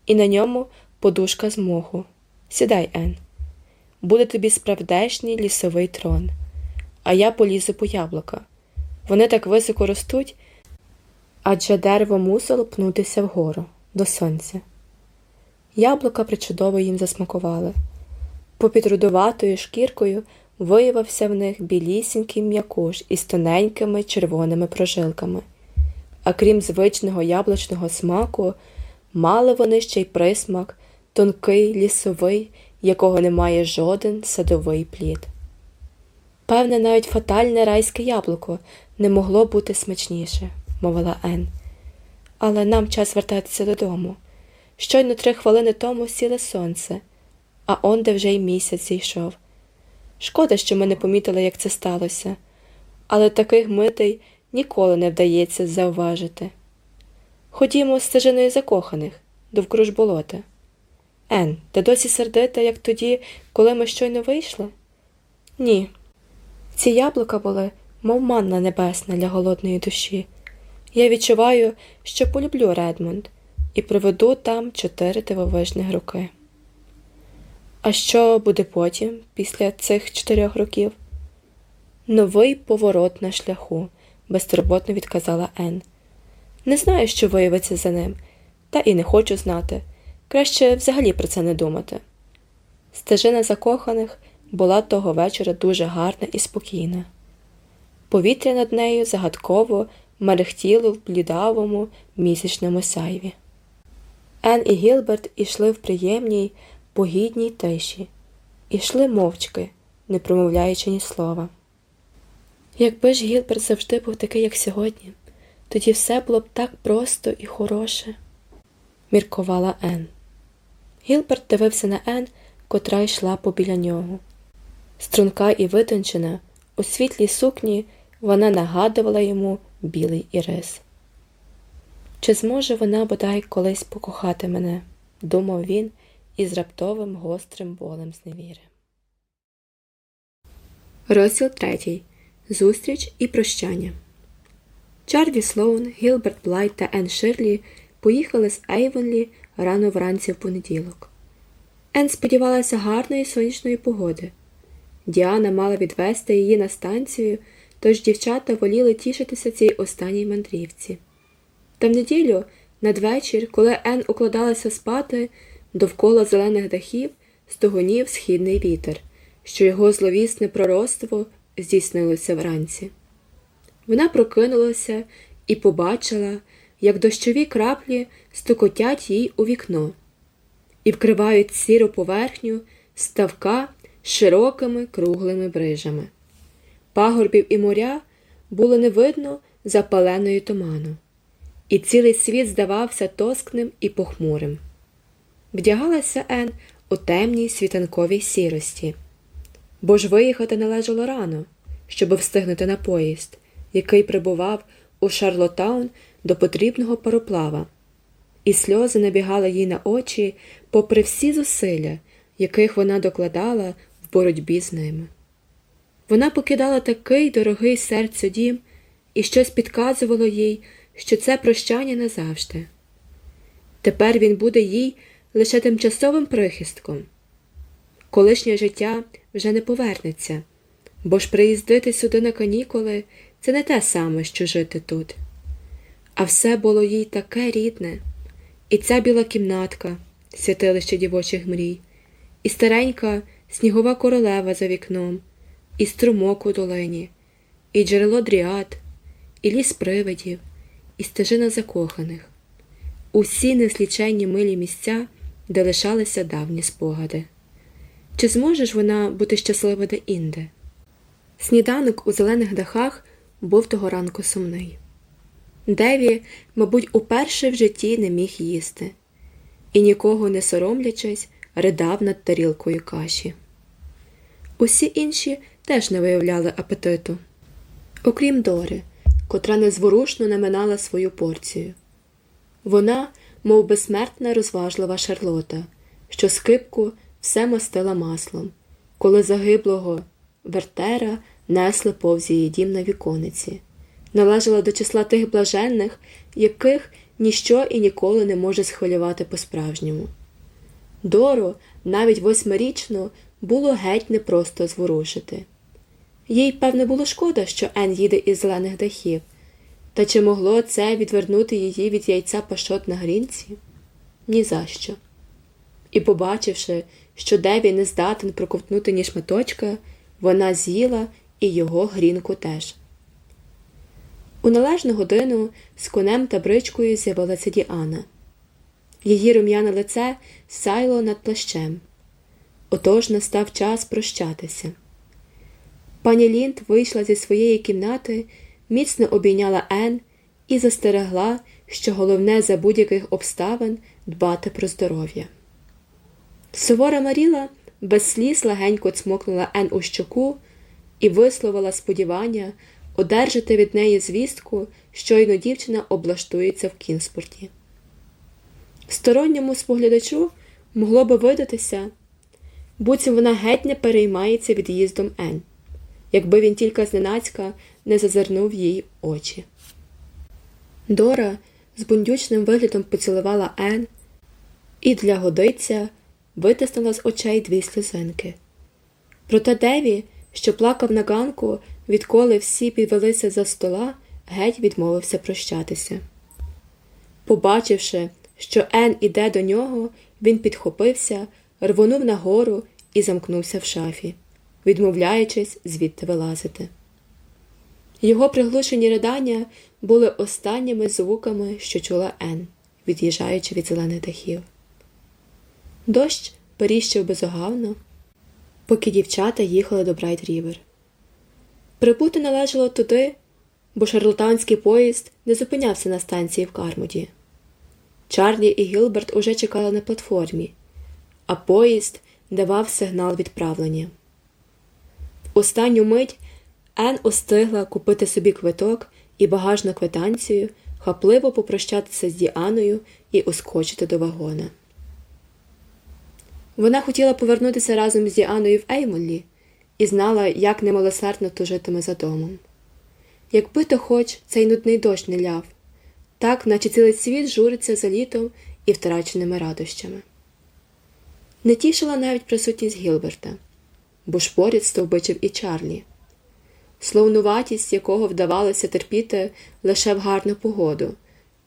S1: і на ньому подушка з моху. Сідай, Ен. Буде тобі справдешній лісовий трон, а я полізу по яблука. Вони так високо ростуть, адже дерево мусило пнутися вгору до сонця. Яблука причудово їм засмакували. Попід рудуватою шкіркою виявився в них білісінький м'якуш із тоненькими червоними прожилками. А крім звичного яблучного смаку, мали вони ще й присмак, тонкий, лісовий, якого не має жоден садовий плід. Певне, навіть фатальне райське яблуко не могло бути смачніше, мовила Ен. Але нам час вертатися додому. Щойно три хвилини тому сіле сонце, а онде вже й місяць зійшов. Шкода, що ми не помітили, як це сталося, але таких митей ніколи не вдається зауважити. Ходімо стежиною закоханих довкруж болота. Ен, ти досі сердита, як тоді, коли ми щойно вийшли? Ні. Ці яблука були, мов манна небесна для голодної душі. Я відчуваю, що полюблю Редмонд і проведу там чотири дивовижних роки. А що буде потім, після цих чотирьох років? Новий поворот на шляху, безтурботно відказала Ен. Не знаю, що виявиться за ним, та і не хочу знати. Краще взагалі про це не думати. Стежина закоханих була того вечора дуже гарна і спокійна. Повітря над нею загадково мерехтіло в блідавому місячному сайві. Ен і Гілберт ішли в приємній, погідній тиші, ішли мовчки, не промовляючи ні слова. Якби ж Гілберт завжди був такий, як сьогодні, тоді все було б так просто і хороше, міркувала Ен. Гілберт дивився на Ен, котра йшла побіля нього. Струнка і витончена, у світлій сукні вона нагадувала йому білий ірис. Чи зможе вона бодай колись покохати мене? думав він із раптовим гострим болем зневіри. Розділ третій. Зустріч і прощання. Чарлі Слоун, Гілберт Блайт та Енн Ширлі поїхали з Ейвенлі рано вранці в понеділок. Ен сподівалася гарної сонячної погоди. Діана мала відвести її на станцію, тож дівчата воліли тішитися цій останній мандрівці. Та в неділю, надвечір, коли Ен укладалася спати, довкола зелених дахів стогонів східний вітер, що його зловісне пророцтво здійснилося вранці. Вона прокинулася і побачила, як дощові краплі стукотять їй у вікно і вкривають сіру поверхню ставка широкими круглими брижами. Пагорбів і моря було не видно запаленою туману, і цілий світ здавався тоскним і похмурим. Вдягалася Ен у темній світанковій сірості, бо ж виїхати належало рано, щоб встигнути на поїзд, який прибував у Шарлотаун до потрібного пароплава, і сльози набігали їй на очі попри всі зусилля, яких вона докладала в боротьбі з ними. Вона покидала такий дорогий серцю дім, і щось підказувало їй, що це прощання назавжди. Тепер він буде їй лише тимчасовим прихистком. Колишнє життя вже не повернеться, бо ж приїздити сюди на канікули це не те саме, що жити тут. А все було їй таке рідне, і ця біла кімнатка, святилище дівочих мрій, і старенька снігова королева за вікном, і струмок у долині, і джерело дріад, і ліс привидів, і стежина закоханих, усі несліченні милі місця, де лишалися давні спогади. Чи зможеш вона бути щаслива де інде? Сніданок у зелених дахах був того ранку сумний. Деві, мабуть, уперше в житті не міг їсти і, нікого не соромлячись, ридав над тарілкою каші. Усі інші теж не виявляли апетиту, окрім Дори, котра незворушно наминала свою порцію. Вона, мов безсмертна розважлива Шарлота, що скипку все мастила маслом, коли загиблого Вертера несли повз її дім на вікониці, належала до числа тих блаженних, яких ніщо і ніколи не може схвилювати по-справжньому. Дору, навіть восьмирічну, було геть непросто зворушити. Їй, певне, було шкода, що Ен їде із зелених дахів, та чи могло це відвернути її від яйця пашот на грінці? Ні за що. І, побачивши, що Деві не здатен проковтнути ні шматочка, вона з'їла і його грінку теж. У належну годину з конем та бричкою з'явилася Діана. Її рум'яне лице сяйло над плащем. Отож настав час прощатися. Пані Лінд вийшла зі своєї кімнати, міцно обійняла Ен і застерегла, що головне за будь-яких обставин дбати про здоров'я. Сувора Маріла без сліз легенько цмокнула Ен у щоку і висловила сподівання одержати від неї звістку, щойно дівчина облаштується в кінспорті. Сторонньому споглядачу могло би видатися, буцім вона геть не переймається від'їздом Ен, якби він тільки зненацька не зазирнув їй очі. Дора з бундючним виглядом поцілувала Ен і для годиця витиснула з очей дві сльозинки. Проте Деві, що плакав на ганку, відколи всі підвелися за стола, геть відмовився прощатися. Побачивши, що Ен іде до нього, він підхопився, рвонув нагору і замкнувся в шафі, відмовляючись звідти вилазити. Його приглушені ридання були останніми звуками, що чула Ен, від'їжджаючи від зелених дахів. Дощ періщив безугавно, поки дівчата їхали до Брайт Рівер. Прибути належало туди, бо шарлоттаунський поїзд не зупинявся на станції в Кармуді. Чарлі і Гілберт уже чекали на платформі, а поїзд давав сигнал відправлення. Останню мить Ен устигла купити собі квиток і багажну квитанцію, хапливо попрощатися з Діаною і ускочити до вагона. Вона хотіла повернутися разом з Діаною в Еймоллі і знала, як немилосердно тужитиме за домом. Якби то хоч цей нудний дощ не ляв, так, наче цілий світ журиться за літом і втраченими радощами. Не тішила навіть присутність Гілберта, бо ж поряд стовбичив і Чарлі, словнуватість якого вдавалося терпіти лише в гарну погоду,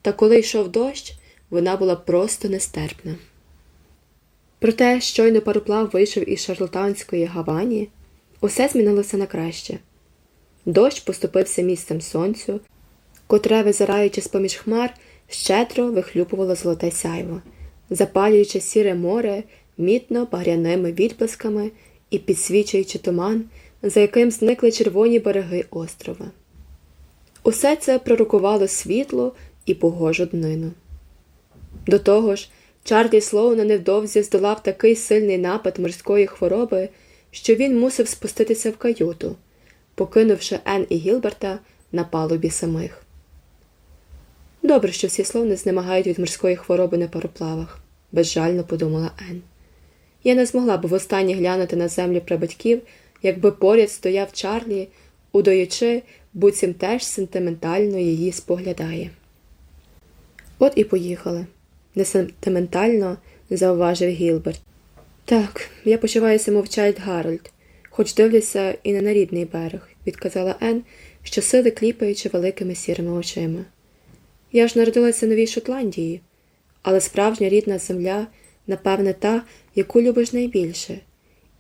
S1: та коли йшов дощ, вона була просто нестерпна. Проте, щойно пароплав вийшов із шарлатанської гавані, усе змінилося на краще. Дощ поступився місцем сонцю, котре, визираючи з поміж хмар, щедро вихлюпувало золоте сяйво, запалюючи сіре море мітно багряними відблисками і підсвічуючи туман, за яким зникли червоні береги острова. Усе це пророкувало світло і погожу днину. До того ж, Чарлі Слоуна невдовзі здолав такий сильний напад морської хвороби, що він мусив спуститися в каюту, покинувши Ен і Гілберта на палубі самих. Добре, що всі словни знемагають від морської хвороби на пароплавах, безжально подумала Ен. Я не змогла б востаннє глянути на землю прабатьків, якби поряд стояв Чарлі, удаючи, буцім теж сентиментально її споглядає. От і поїхали несентиментально зауважив Гілберт. Так, я почуваюся, мов Чайльд Гарольд, хоч дивлюся і не на рідний берег, відказала Ен, щосили кліпаючи великими сірими очима. Я ж народилася в Новій Шотландії, але справжня рідна земля, напевне, та, яку любиш найбільше,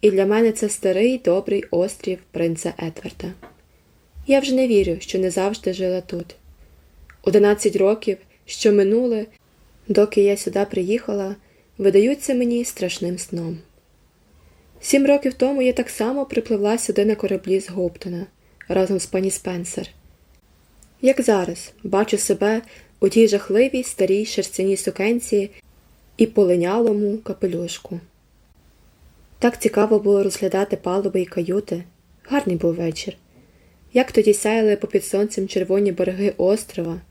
S1: і для мене це старий добрий острів принца Едварда. Я вже не вірю, що не завжди жила тут. Одинадцять років, що минули, доки я сюди приїхала, видаються мені страшним сном. Сім років тому я так само припливла сюди на кораблі з Гоптона разом з пані Спенсер. Як зараз бачу себе у тій жахливій старій шерстяній сукенці і полинялому капелюшку. Так цікаво було розглядати палуби і каюти. Гарний був вечір. Як тоді сяяли попід сонцем червоні береги острова,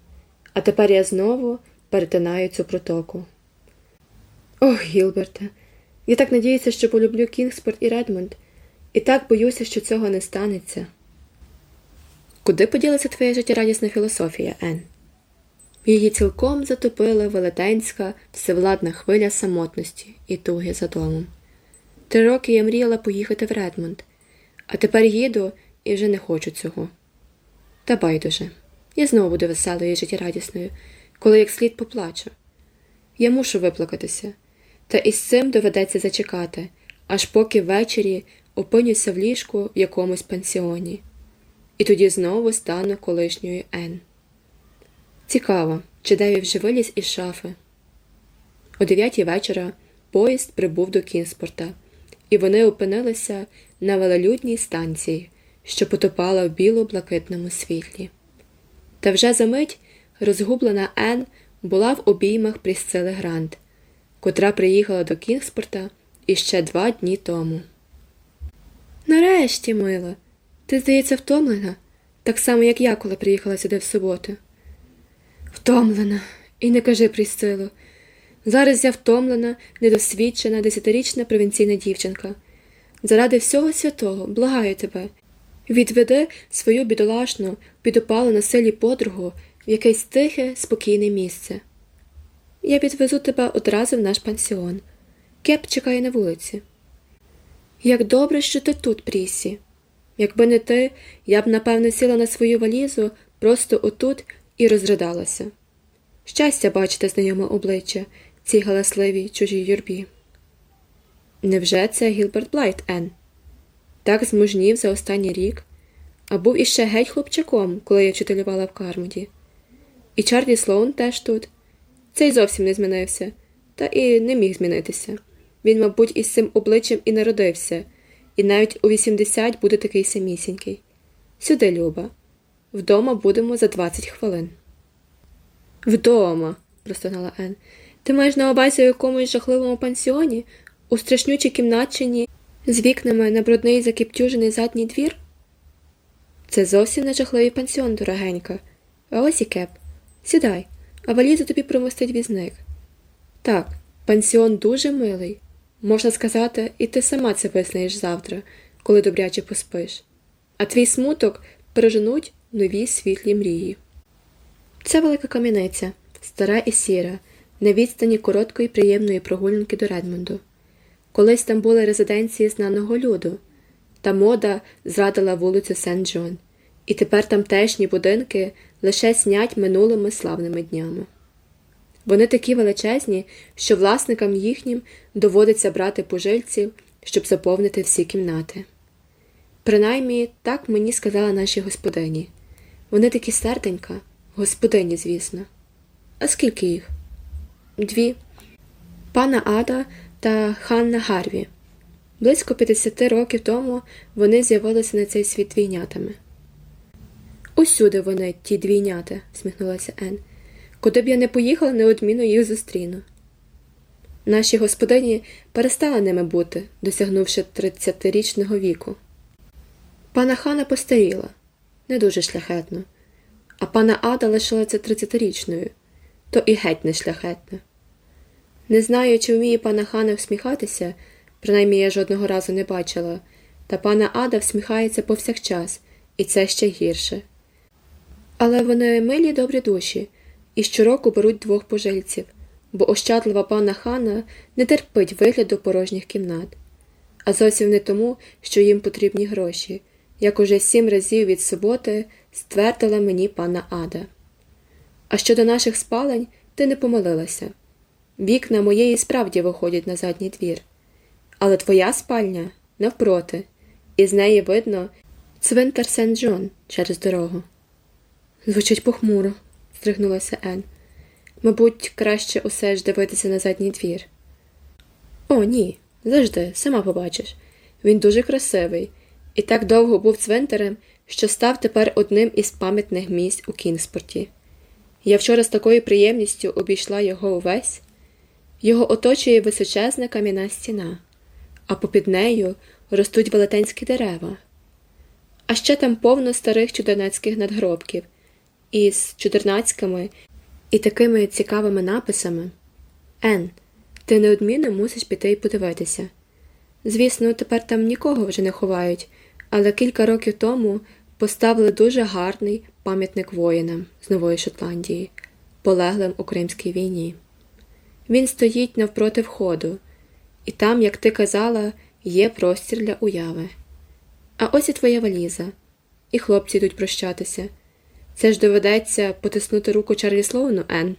S1: а тепер я знову перетинаю цю протоку. Ох, Гілберте, я так надіюся, що полюблю Кінгспорт і Редмонд, і так боюся, що цього не станеться. Куди поділася твоя життєрадісна філософія, Ен? Її цілком затопила велетенська, всевладна хвиля самотності і туги за домом. Три роки я мріяла поїхати в Редмонд, а тепер їду і вже не хочу цього. Та байдуже, я знову буду веселою і життєрадісною, коли як слід поплачу. Я мушу виплакатися, та із цим доведеться зачекати, аж поки ввечері опинюся в ліжку в якомусь пансіоні, і тоді знову стану колишньою Ен. Цікаво, чи Деві вже виліз із шафи. О дев'ятій вечора поїзд прибув до Кінспорта, і вони опинилися на велолюдній станції, що потопала в біло-блакитному світлі. Та вже за мить розгублена Ен була в обіймах Прісцили Грант, котра приїхала до Кінгспорта іще два дні тому. Нарешті, мила, ти, здається, втомлена, так само, як я, коли приїхала сюди в суботу. Втомлена, і не кажи Прісцило. Зараз я втомлена, недосвідчена, десятирічна провінційна дівчинка. Заради всього святого, благаю тебе, відведи свою бідолашну, підопалу на силі подругу в якесь тихе, спокійне місце. Я підвезу тебе одразу в наш пансіон. Кеп чекає на вулиці. Як добре, що ти тут, Прісі. Якби не ти, я б, напевно, сіла на свою валізу просто отут і розридалася. Щастя бачити знайоме обличчя цій галасливій чужій юрбі. Невже це Гілберт Блайт, Ен? Так змужнів за останній рік, а був іще геть хлопчаком, коли я вчителювала в Кармоді. І Чарлі Слоун теж тут. Цей зовсім не змінився, та і не міг змінитися. Він, мабуть, із цим обличчям і народився, і навіть у 80 буде такий самісінький. Сюди, Люба. Вдома будемо за 20 хвилин. Вдома, простогнала Ен. Ти маєш на увазі у якомусь жахливому пансіоні, у страшнючій кімнатчині, з вікнами на брудний закіптюжений задній двір? Це зовсім не жахливий пансіон, дорогенька. А ось і кеп. Сідай, а валізу тобі промостить візник. Так, пансіон дуже милий. Можна сказати, і ти сама це визнаєш завтра, коли добряче поспиш, а твій смуток переженуть нові світлі мрії. Це велика кам'яниця, стара і сіра, на відстані короткої приємної прогулянки до Редмонду. Колись там були резиденції знаного люду, та мода зрадила вулицю Сент Джон, і тепер тамтешні будинки лише снять минулими славними днями. Вони такі величезні, що власникам їхнім доводиться брати пожильців, щоб заповнити всі кімнати. Принаймні, так мені сказали наші господині. Вони такі серденька, господині, звісно. А скільки їх? Дві. Пана Ада та Ханна Гарві. Близько 50 років тому вони з'явилися на цей світ двійнятами. Усюди вони, ті двійнята, всміхнулася Ен. Куди б я не поїхала, неодмінно їх зустріну. Наші господині перестали ними бути, досягнувши тридцятирічного віку. Пана хана постаріла, не дуже шляхетно, а пана Ада лишилася тридцятирічною, то і геть не шляхетна. Не знаю, чи вміє пана хана всміхатися, принаймні я жодного разу не бачила, та пана Ада всміхається повсякчас, і це ще гірше. Але вони милі добрі душі і щороку беруть двох пожильців, бо ощадлива пана хана не терпить вигляду порожніх кімнат, а зовсім не тому, що їм потрібні гроші, як уже сім разів від суботи ствердила мені пана Ада. А щодо наших спалень ти не помилилася. Вікна моєї справді виходять на задній двір, але твоя спальня навпроти, і з неї видно цвинтар Сен Джон через дорогу. Звучить похмуро здригнулася Ен. Мабуть, краще усе ж дивитися на задній двір. О, ні, завжди, сама побачиш. Він дуже красивий і так довго був цвинтарем, що став тепер одним із пам'ятних місць у Кінспорті. Я вчора з такою приємністю обійшла його увесь. Його оточує височезна кам'яна стіна, а попід нею ростуть велетенські дерева. А ще там повно старих чудернацьких надгробків, із чотирнацькими і такими цікавими написами Ен, ти неодмінно мусиш піти і подивитися. Звісно, тепер там нікого вже не ховають, але кілька років тому поставили дуже гарний пам'ятник воїнам з Нової Шотландії, полеглим у Кримській війні. Він стоїть навпроти входу, і там, як ти казала, є простір для уяви. А ось і твоя валіза, і хлопці йдуть прощатися. Це ж доведеться потиснути руку Чарлі Слоуну, Ен.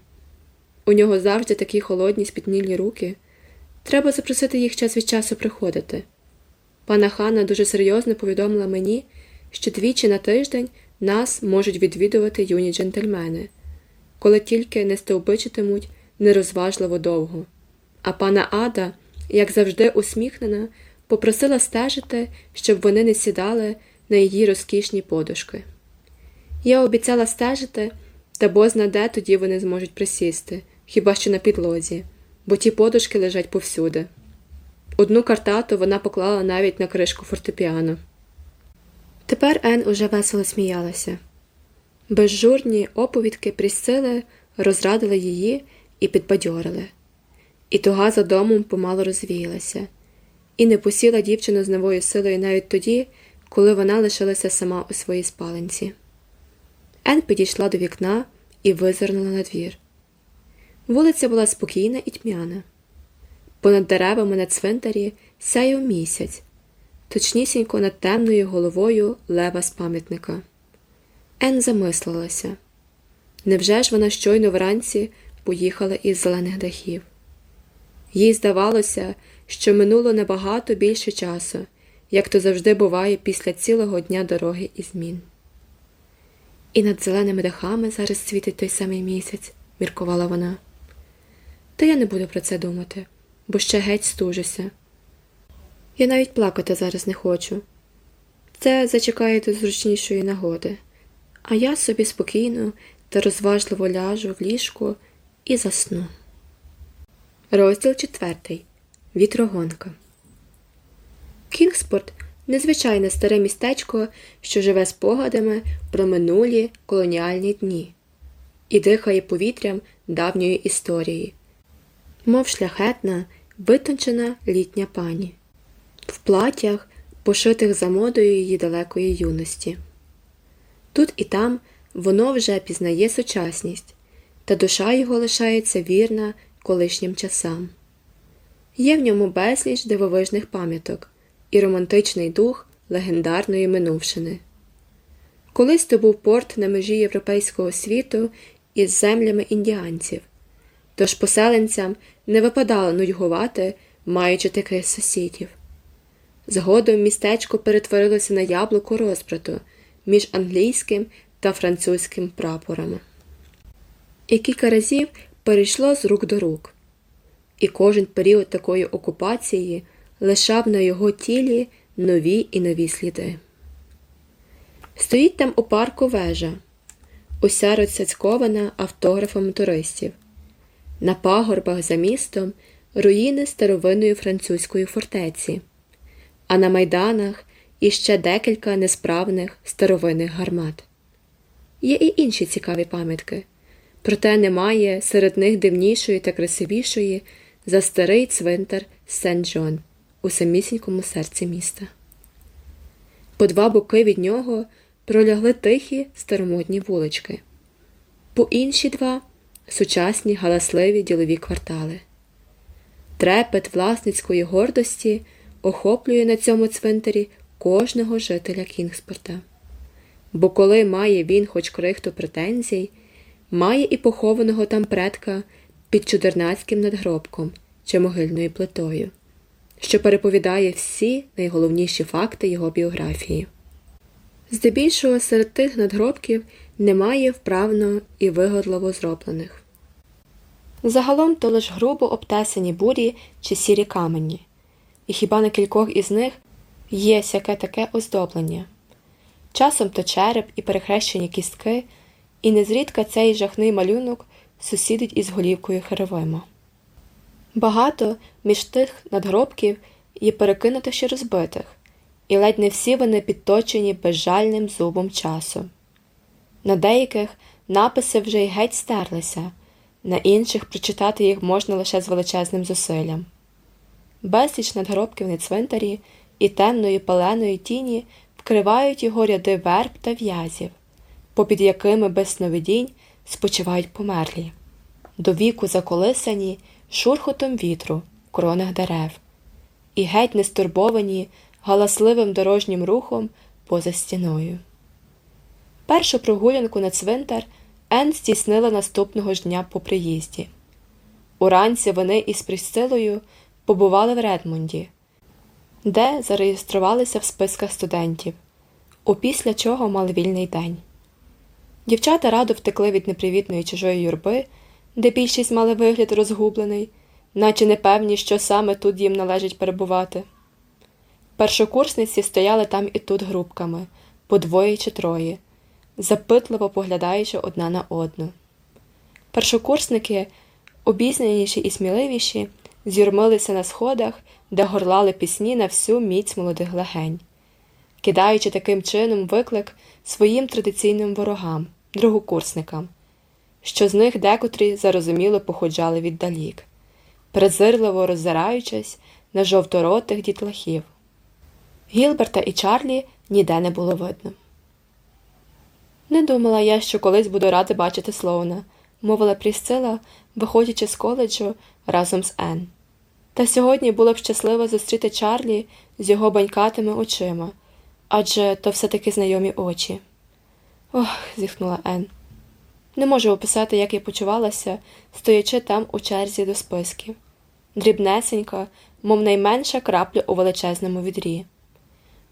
S1: У нього завжди такі холодні, спітнілі руки. Треба запросити їх час від часу приходити. Пана Хана дуже серйозно повідомила мені, що двічі на тиждень нас можуть відвідувати юні джентльмени, коли тільки не стовбичитимуть нерозважливо довго. А пана Ада, як завжди усміхнена, попросила стежити, щоб вони не сідали на її розкішні подушки. Я обіцяла стежити, та бозна де тоді вони зможуть присісти, хіба що на підлозі, бо ті подушки лежать повсюди. Одну картату вона поклала навіть на кришку фортепіано. Тепер Ен уже весело сміялася. Безжурні оповідки Прісцили розрадили її і підбадьорили. І туга за домом помало розвіялася, і не посіла дівчина з новою силою навіть тоді, коли вона лишилася сама у своїй спаленці. Ен підійшла до вікна і визирнула на двір. Вулиця була спокійна і тьмяна. Понад деревами на цвинтарі сяяв місяць, точнісінько над темною головою лева з пам'ятника. Ен замислилася невже ж вона щойно вранці поїхала із зелених дахів? Їй здавалося, що минуло набагато більше часу, як то завжди буває після цілого дня дороги і змін. І над зеленими дахами зараз світить той самий місяць, міркувала вона. Та я не буду про це думати, бо ще геть стужуся. Я навіть плакати зараз не хочу. Це зачекає до зручнішої нагоди, а я собі спокійно та розважливо ляжу в ліжко і засну. Розділ четвертий. Вітрогонка. Кінгспорт незвичайне старе містечко, що живе спогадами про минулі колоніальні дні і дихає повітрям давньої історії, мов шляхетна, витончена літня пані, в платях, пошитих за модою її далекої юності. Тут і там воно вже пізнає сучасність, та душа його лишається вірна колишнім часам. Є в ньому безліч дивовижних пам'яток і романтичний дух легендарної минувшини. Колись то був порт на межі європейського світу із землями індіанців, тож поселенцям не випадало нудьгувати, маючи таких сусідів. Згодом містечко перетворилося на яблуко розбрату між англійським та французьким прапорами. І кілька разів перейшло з рук до рук, і кожен період такої окупації лишав на його тілі нові і нові сліди. Стоїть там у парку вежа, уся розцяцькована автографами туристів, на пагорбах за містом руїни старовинної французької фортеці, а на майданах іще декілька несправних старовинних гармат. Є і інші цікаві пам'ятки, проте немає серед них дивнішої та красивішої за старий цвинтар Сен Джон у самісінькому серці міста. По два боки від нього пролягли тихі старомодні вулички, по інші два сучасні галасливі ділові квартали. Трепет власницької гордості охоплює на цьому цвинтарі кожного жителя Кінгспорта. Бо коли має він хоч крихту претензій, має і похованого там предка під чудернацьким надгробком чи могильною плитою, що переповідає всі найголовніші факти його біографії. Здебільшого серед тих надгробків немає вправно і вигодливо зроблених. Загалом то лиш грубо обтесані бурі чи сірі камені, і хіба на кількох із них є сяке таке оздоблення. Часом то череп і перехрещені кістки, і незрідка цей жахний малюнок сусідить із голівкою Херовима. Багато між тих надгробків є перекинутих чи розбитих, і ледь не всі вони підточені безжальним зубом часу. На деяких написи вже й геть стерлися, на інших прочитати їх можна лише з величезним зусиллям. Безліч надгробків на цвинтарі і темної паленої тіні вкривають його ряди верб та в'язів, попід якими без сновидінь спочивають померлі, до віку заколисані шурхотом вітру в кронах дерев, і геть не стурбовані галасливим дорожнім рухом поза стіною. Першу прогулянку на цвинтар Ен здійснила наступного ж дня по приїзді. Уранці вони із Присцилою побували в Редмонді, де зареєструвалися в списках студентів, опісля чого мали вільний день. Дівчата радо втекли від непривітної чужої юрби, де більшість мали вигляд розгублений, наче не певні, що саме тут їм належить перебувати. Першокурсниці стояли там і тут групками, по двоє чи троє, запитливо поглядаючи одна на одну. Першокурсники, обізнаніші і сміливіші, з'юрмилися на сходах, де горлали пісні на всю міць молодих легень, кидаючи таким чином виклик своїм традиційним ворогам, другокурсникам, що з них декотрі зарозуміло походжали віддалік, презирливо роззираючись на жовторотих дітлахів. Гілберта і Чарлі ніде не було видно. Не думала я, що колись буду рада бачити Слоуна, мовила Прісцила, виходячи з коледжу разом з Енн. Та сьогодні була б щаслива зустріти Чарлі з його банькатими очима, адже то все таки знайомі очі. Ох, зітхнула Енн. Не можу описати, як я почувалася, стоячи там у черзі до списків. Дрібнесенька, мов найменша крапля у величезному відрі.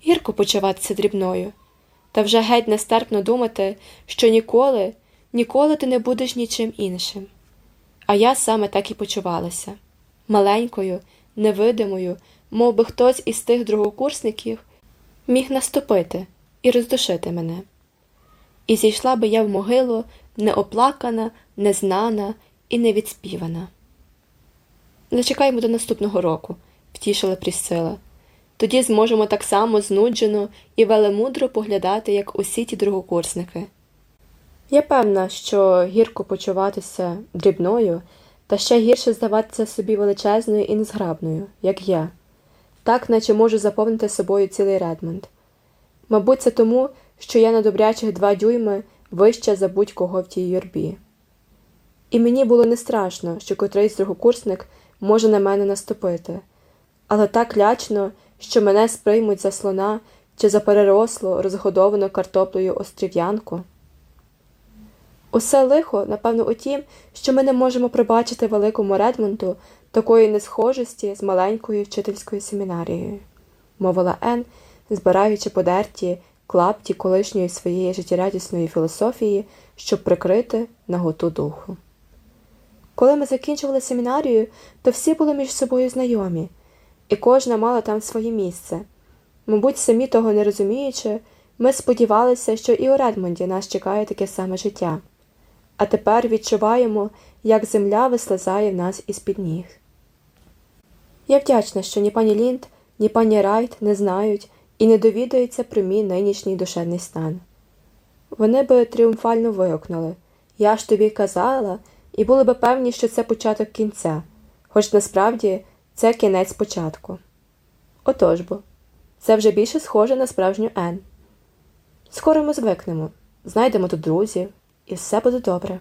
S1: Гірко почуватися дрібною, та вже геть нестерпно думати, що ніколи, ніколи ти не будеш нічим іншим. А я саме так і почувалася маленькою, невидимою, мов би хтось із тих другокурсників міг наступити і роздушити мене. І зійшла би я в могилу неоплакана, незнана і невідспівана. Зачекаймо до наступного року, втішила Прісцила. Тоді зможемо так само знуджено і велемудро поглядати, як усі ті другокурсники. Я певна, що гірко почуватися дрібною та ще гірше здаватися собі величезною і незграбною, як я, так наче можу заповнити собою цілий Редмонд. Мабуть, це тому, що я на добрячих два дюйми вища за будь-кого в тій юрбі. І мені було не страшно, що котрийсь другокурсник може на мене наступити, але так лячно, що мене сприймуть за слона чи за перерослу, розгодовану картоплею острів'янку. Усе лихо, напевно, у тім, що ми не можемо пробачити великому Редмонту такої несхожості з маленькою вчительською семінарією, мовила Ен, збираючи подерті клапті колишньої своєї життєрадісної філософії, щоб прикрити наготу духу. Коли ми закінчували семінарію, то всі були між собою знайомі, і кожна мала там своє місце. Мабуть, самі того не розуміючи, ми сподівалися, що і у Редмонді нас чекає таке саме життя а тепер відчуваємо, як земля вислизає в нас із під ніг. Я вдячна, що ні пані Лінд, ні пані Райт не знають і не довідаються про мій нинішній душевний стан. Вони би тріумфально вигукнули Я ж тобі казала, і були би певні, що це початок кінця, хоч насправді це кінець початку. Отож бо, це вже більше схоже на справжню Ен. Скоро ми звикнемо, знайдемо тут друзів, і все буде добре.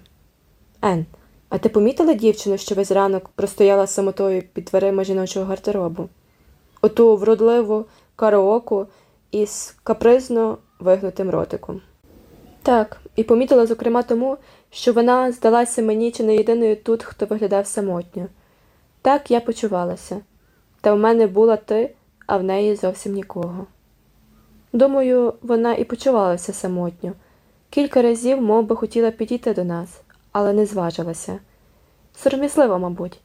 S1: Ен, а ти помітила дівчину, що весь ранок простояла самотою під дверима жіночого гардеробу? Оту вродливу караоку із капризно вигнутим ротиком. Так, і помітила, зокрема, тому, що вона здалася мені чи не єдиною тут, хто виглядав самотньо. Так я почувалася, та в мене була ти, а в неї зовсім нікого. Думаю, вона і почувалася самотньо. Кілька разів мов би, хотіла підійти до нас, але не зважилася. Сором'язлива, мабуть,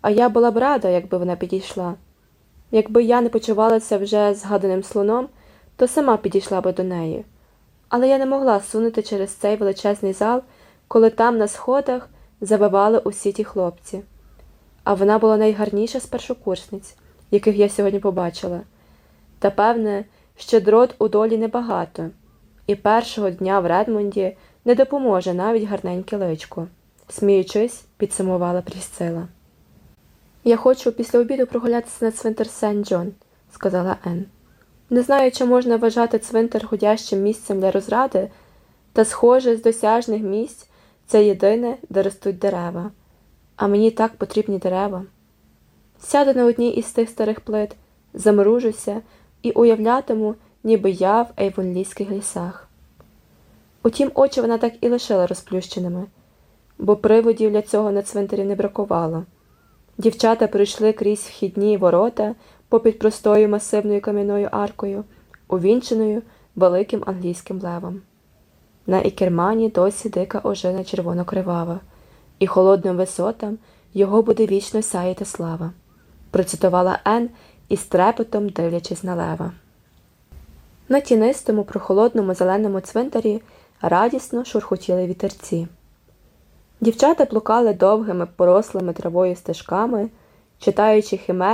S1: а я була б рада, якби вона підійшла. Якби я не почувалася вже згаданим слоном, то сама підійшла би до неї. Але я не могла сунути через цей величезний зал, коли там на сходах забивали усі ті хлопці. А вона була найгарніша з першокурсниць, яких я сьогодні побачила. Та певне, що дрот у долі небагато і першого дня в Редмонді не допоможе навіть гарненьке личко, сміючись, підсумувала Прісцила. Я хочу після обіду прогулятися на цвинтар Сент Джон, сказала Ен. Не знаю, чи можна вважати цвинтар ходящим місцем для розради, та, схоже, з досяжних місць це єдине, де ростуть дерева. А мені так потрібні дерева. Сяду на одній із тих старих плит, замружуся і уявлятиму, ніби я в ейвонлійських лісах. Утім, очі вона так і лишила розплющеними, бо приводів для цього на цвинтарі не бракувало. Дівчата прийшли крізь вхідні ворота попід простою масивною кам'яною аркою, увінченою великим англійським левом. На ікермані досі дика ожина червоно-кривава, і холодним висотам його буде вічно сяяти слава, процитувала Ен із трепетом дивлячись на лева. На тінистому прохолодному зеленому цвинтарі радісно шурхотіли вітерці. Дівчата блукали довгими порослими травою стежками, читаючи химер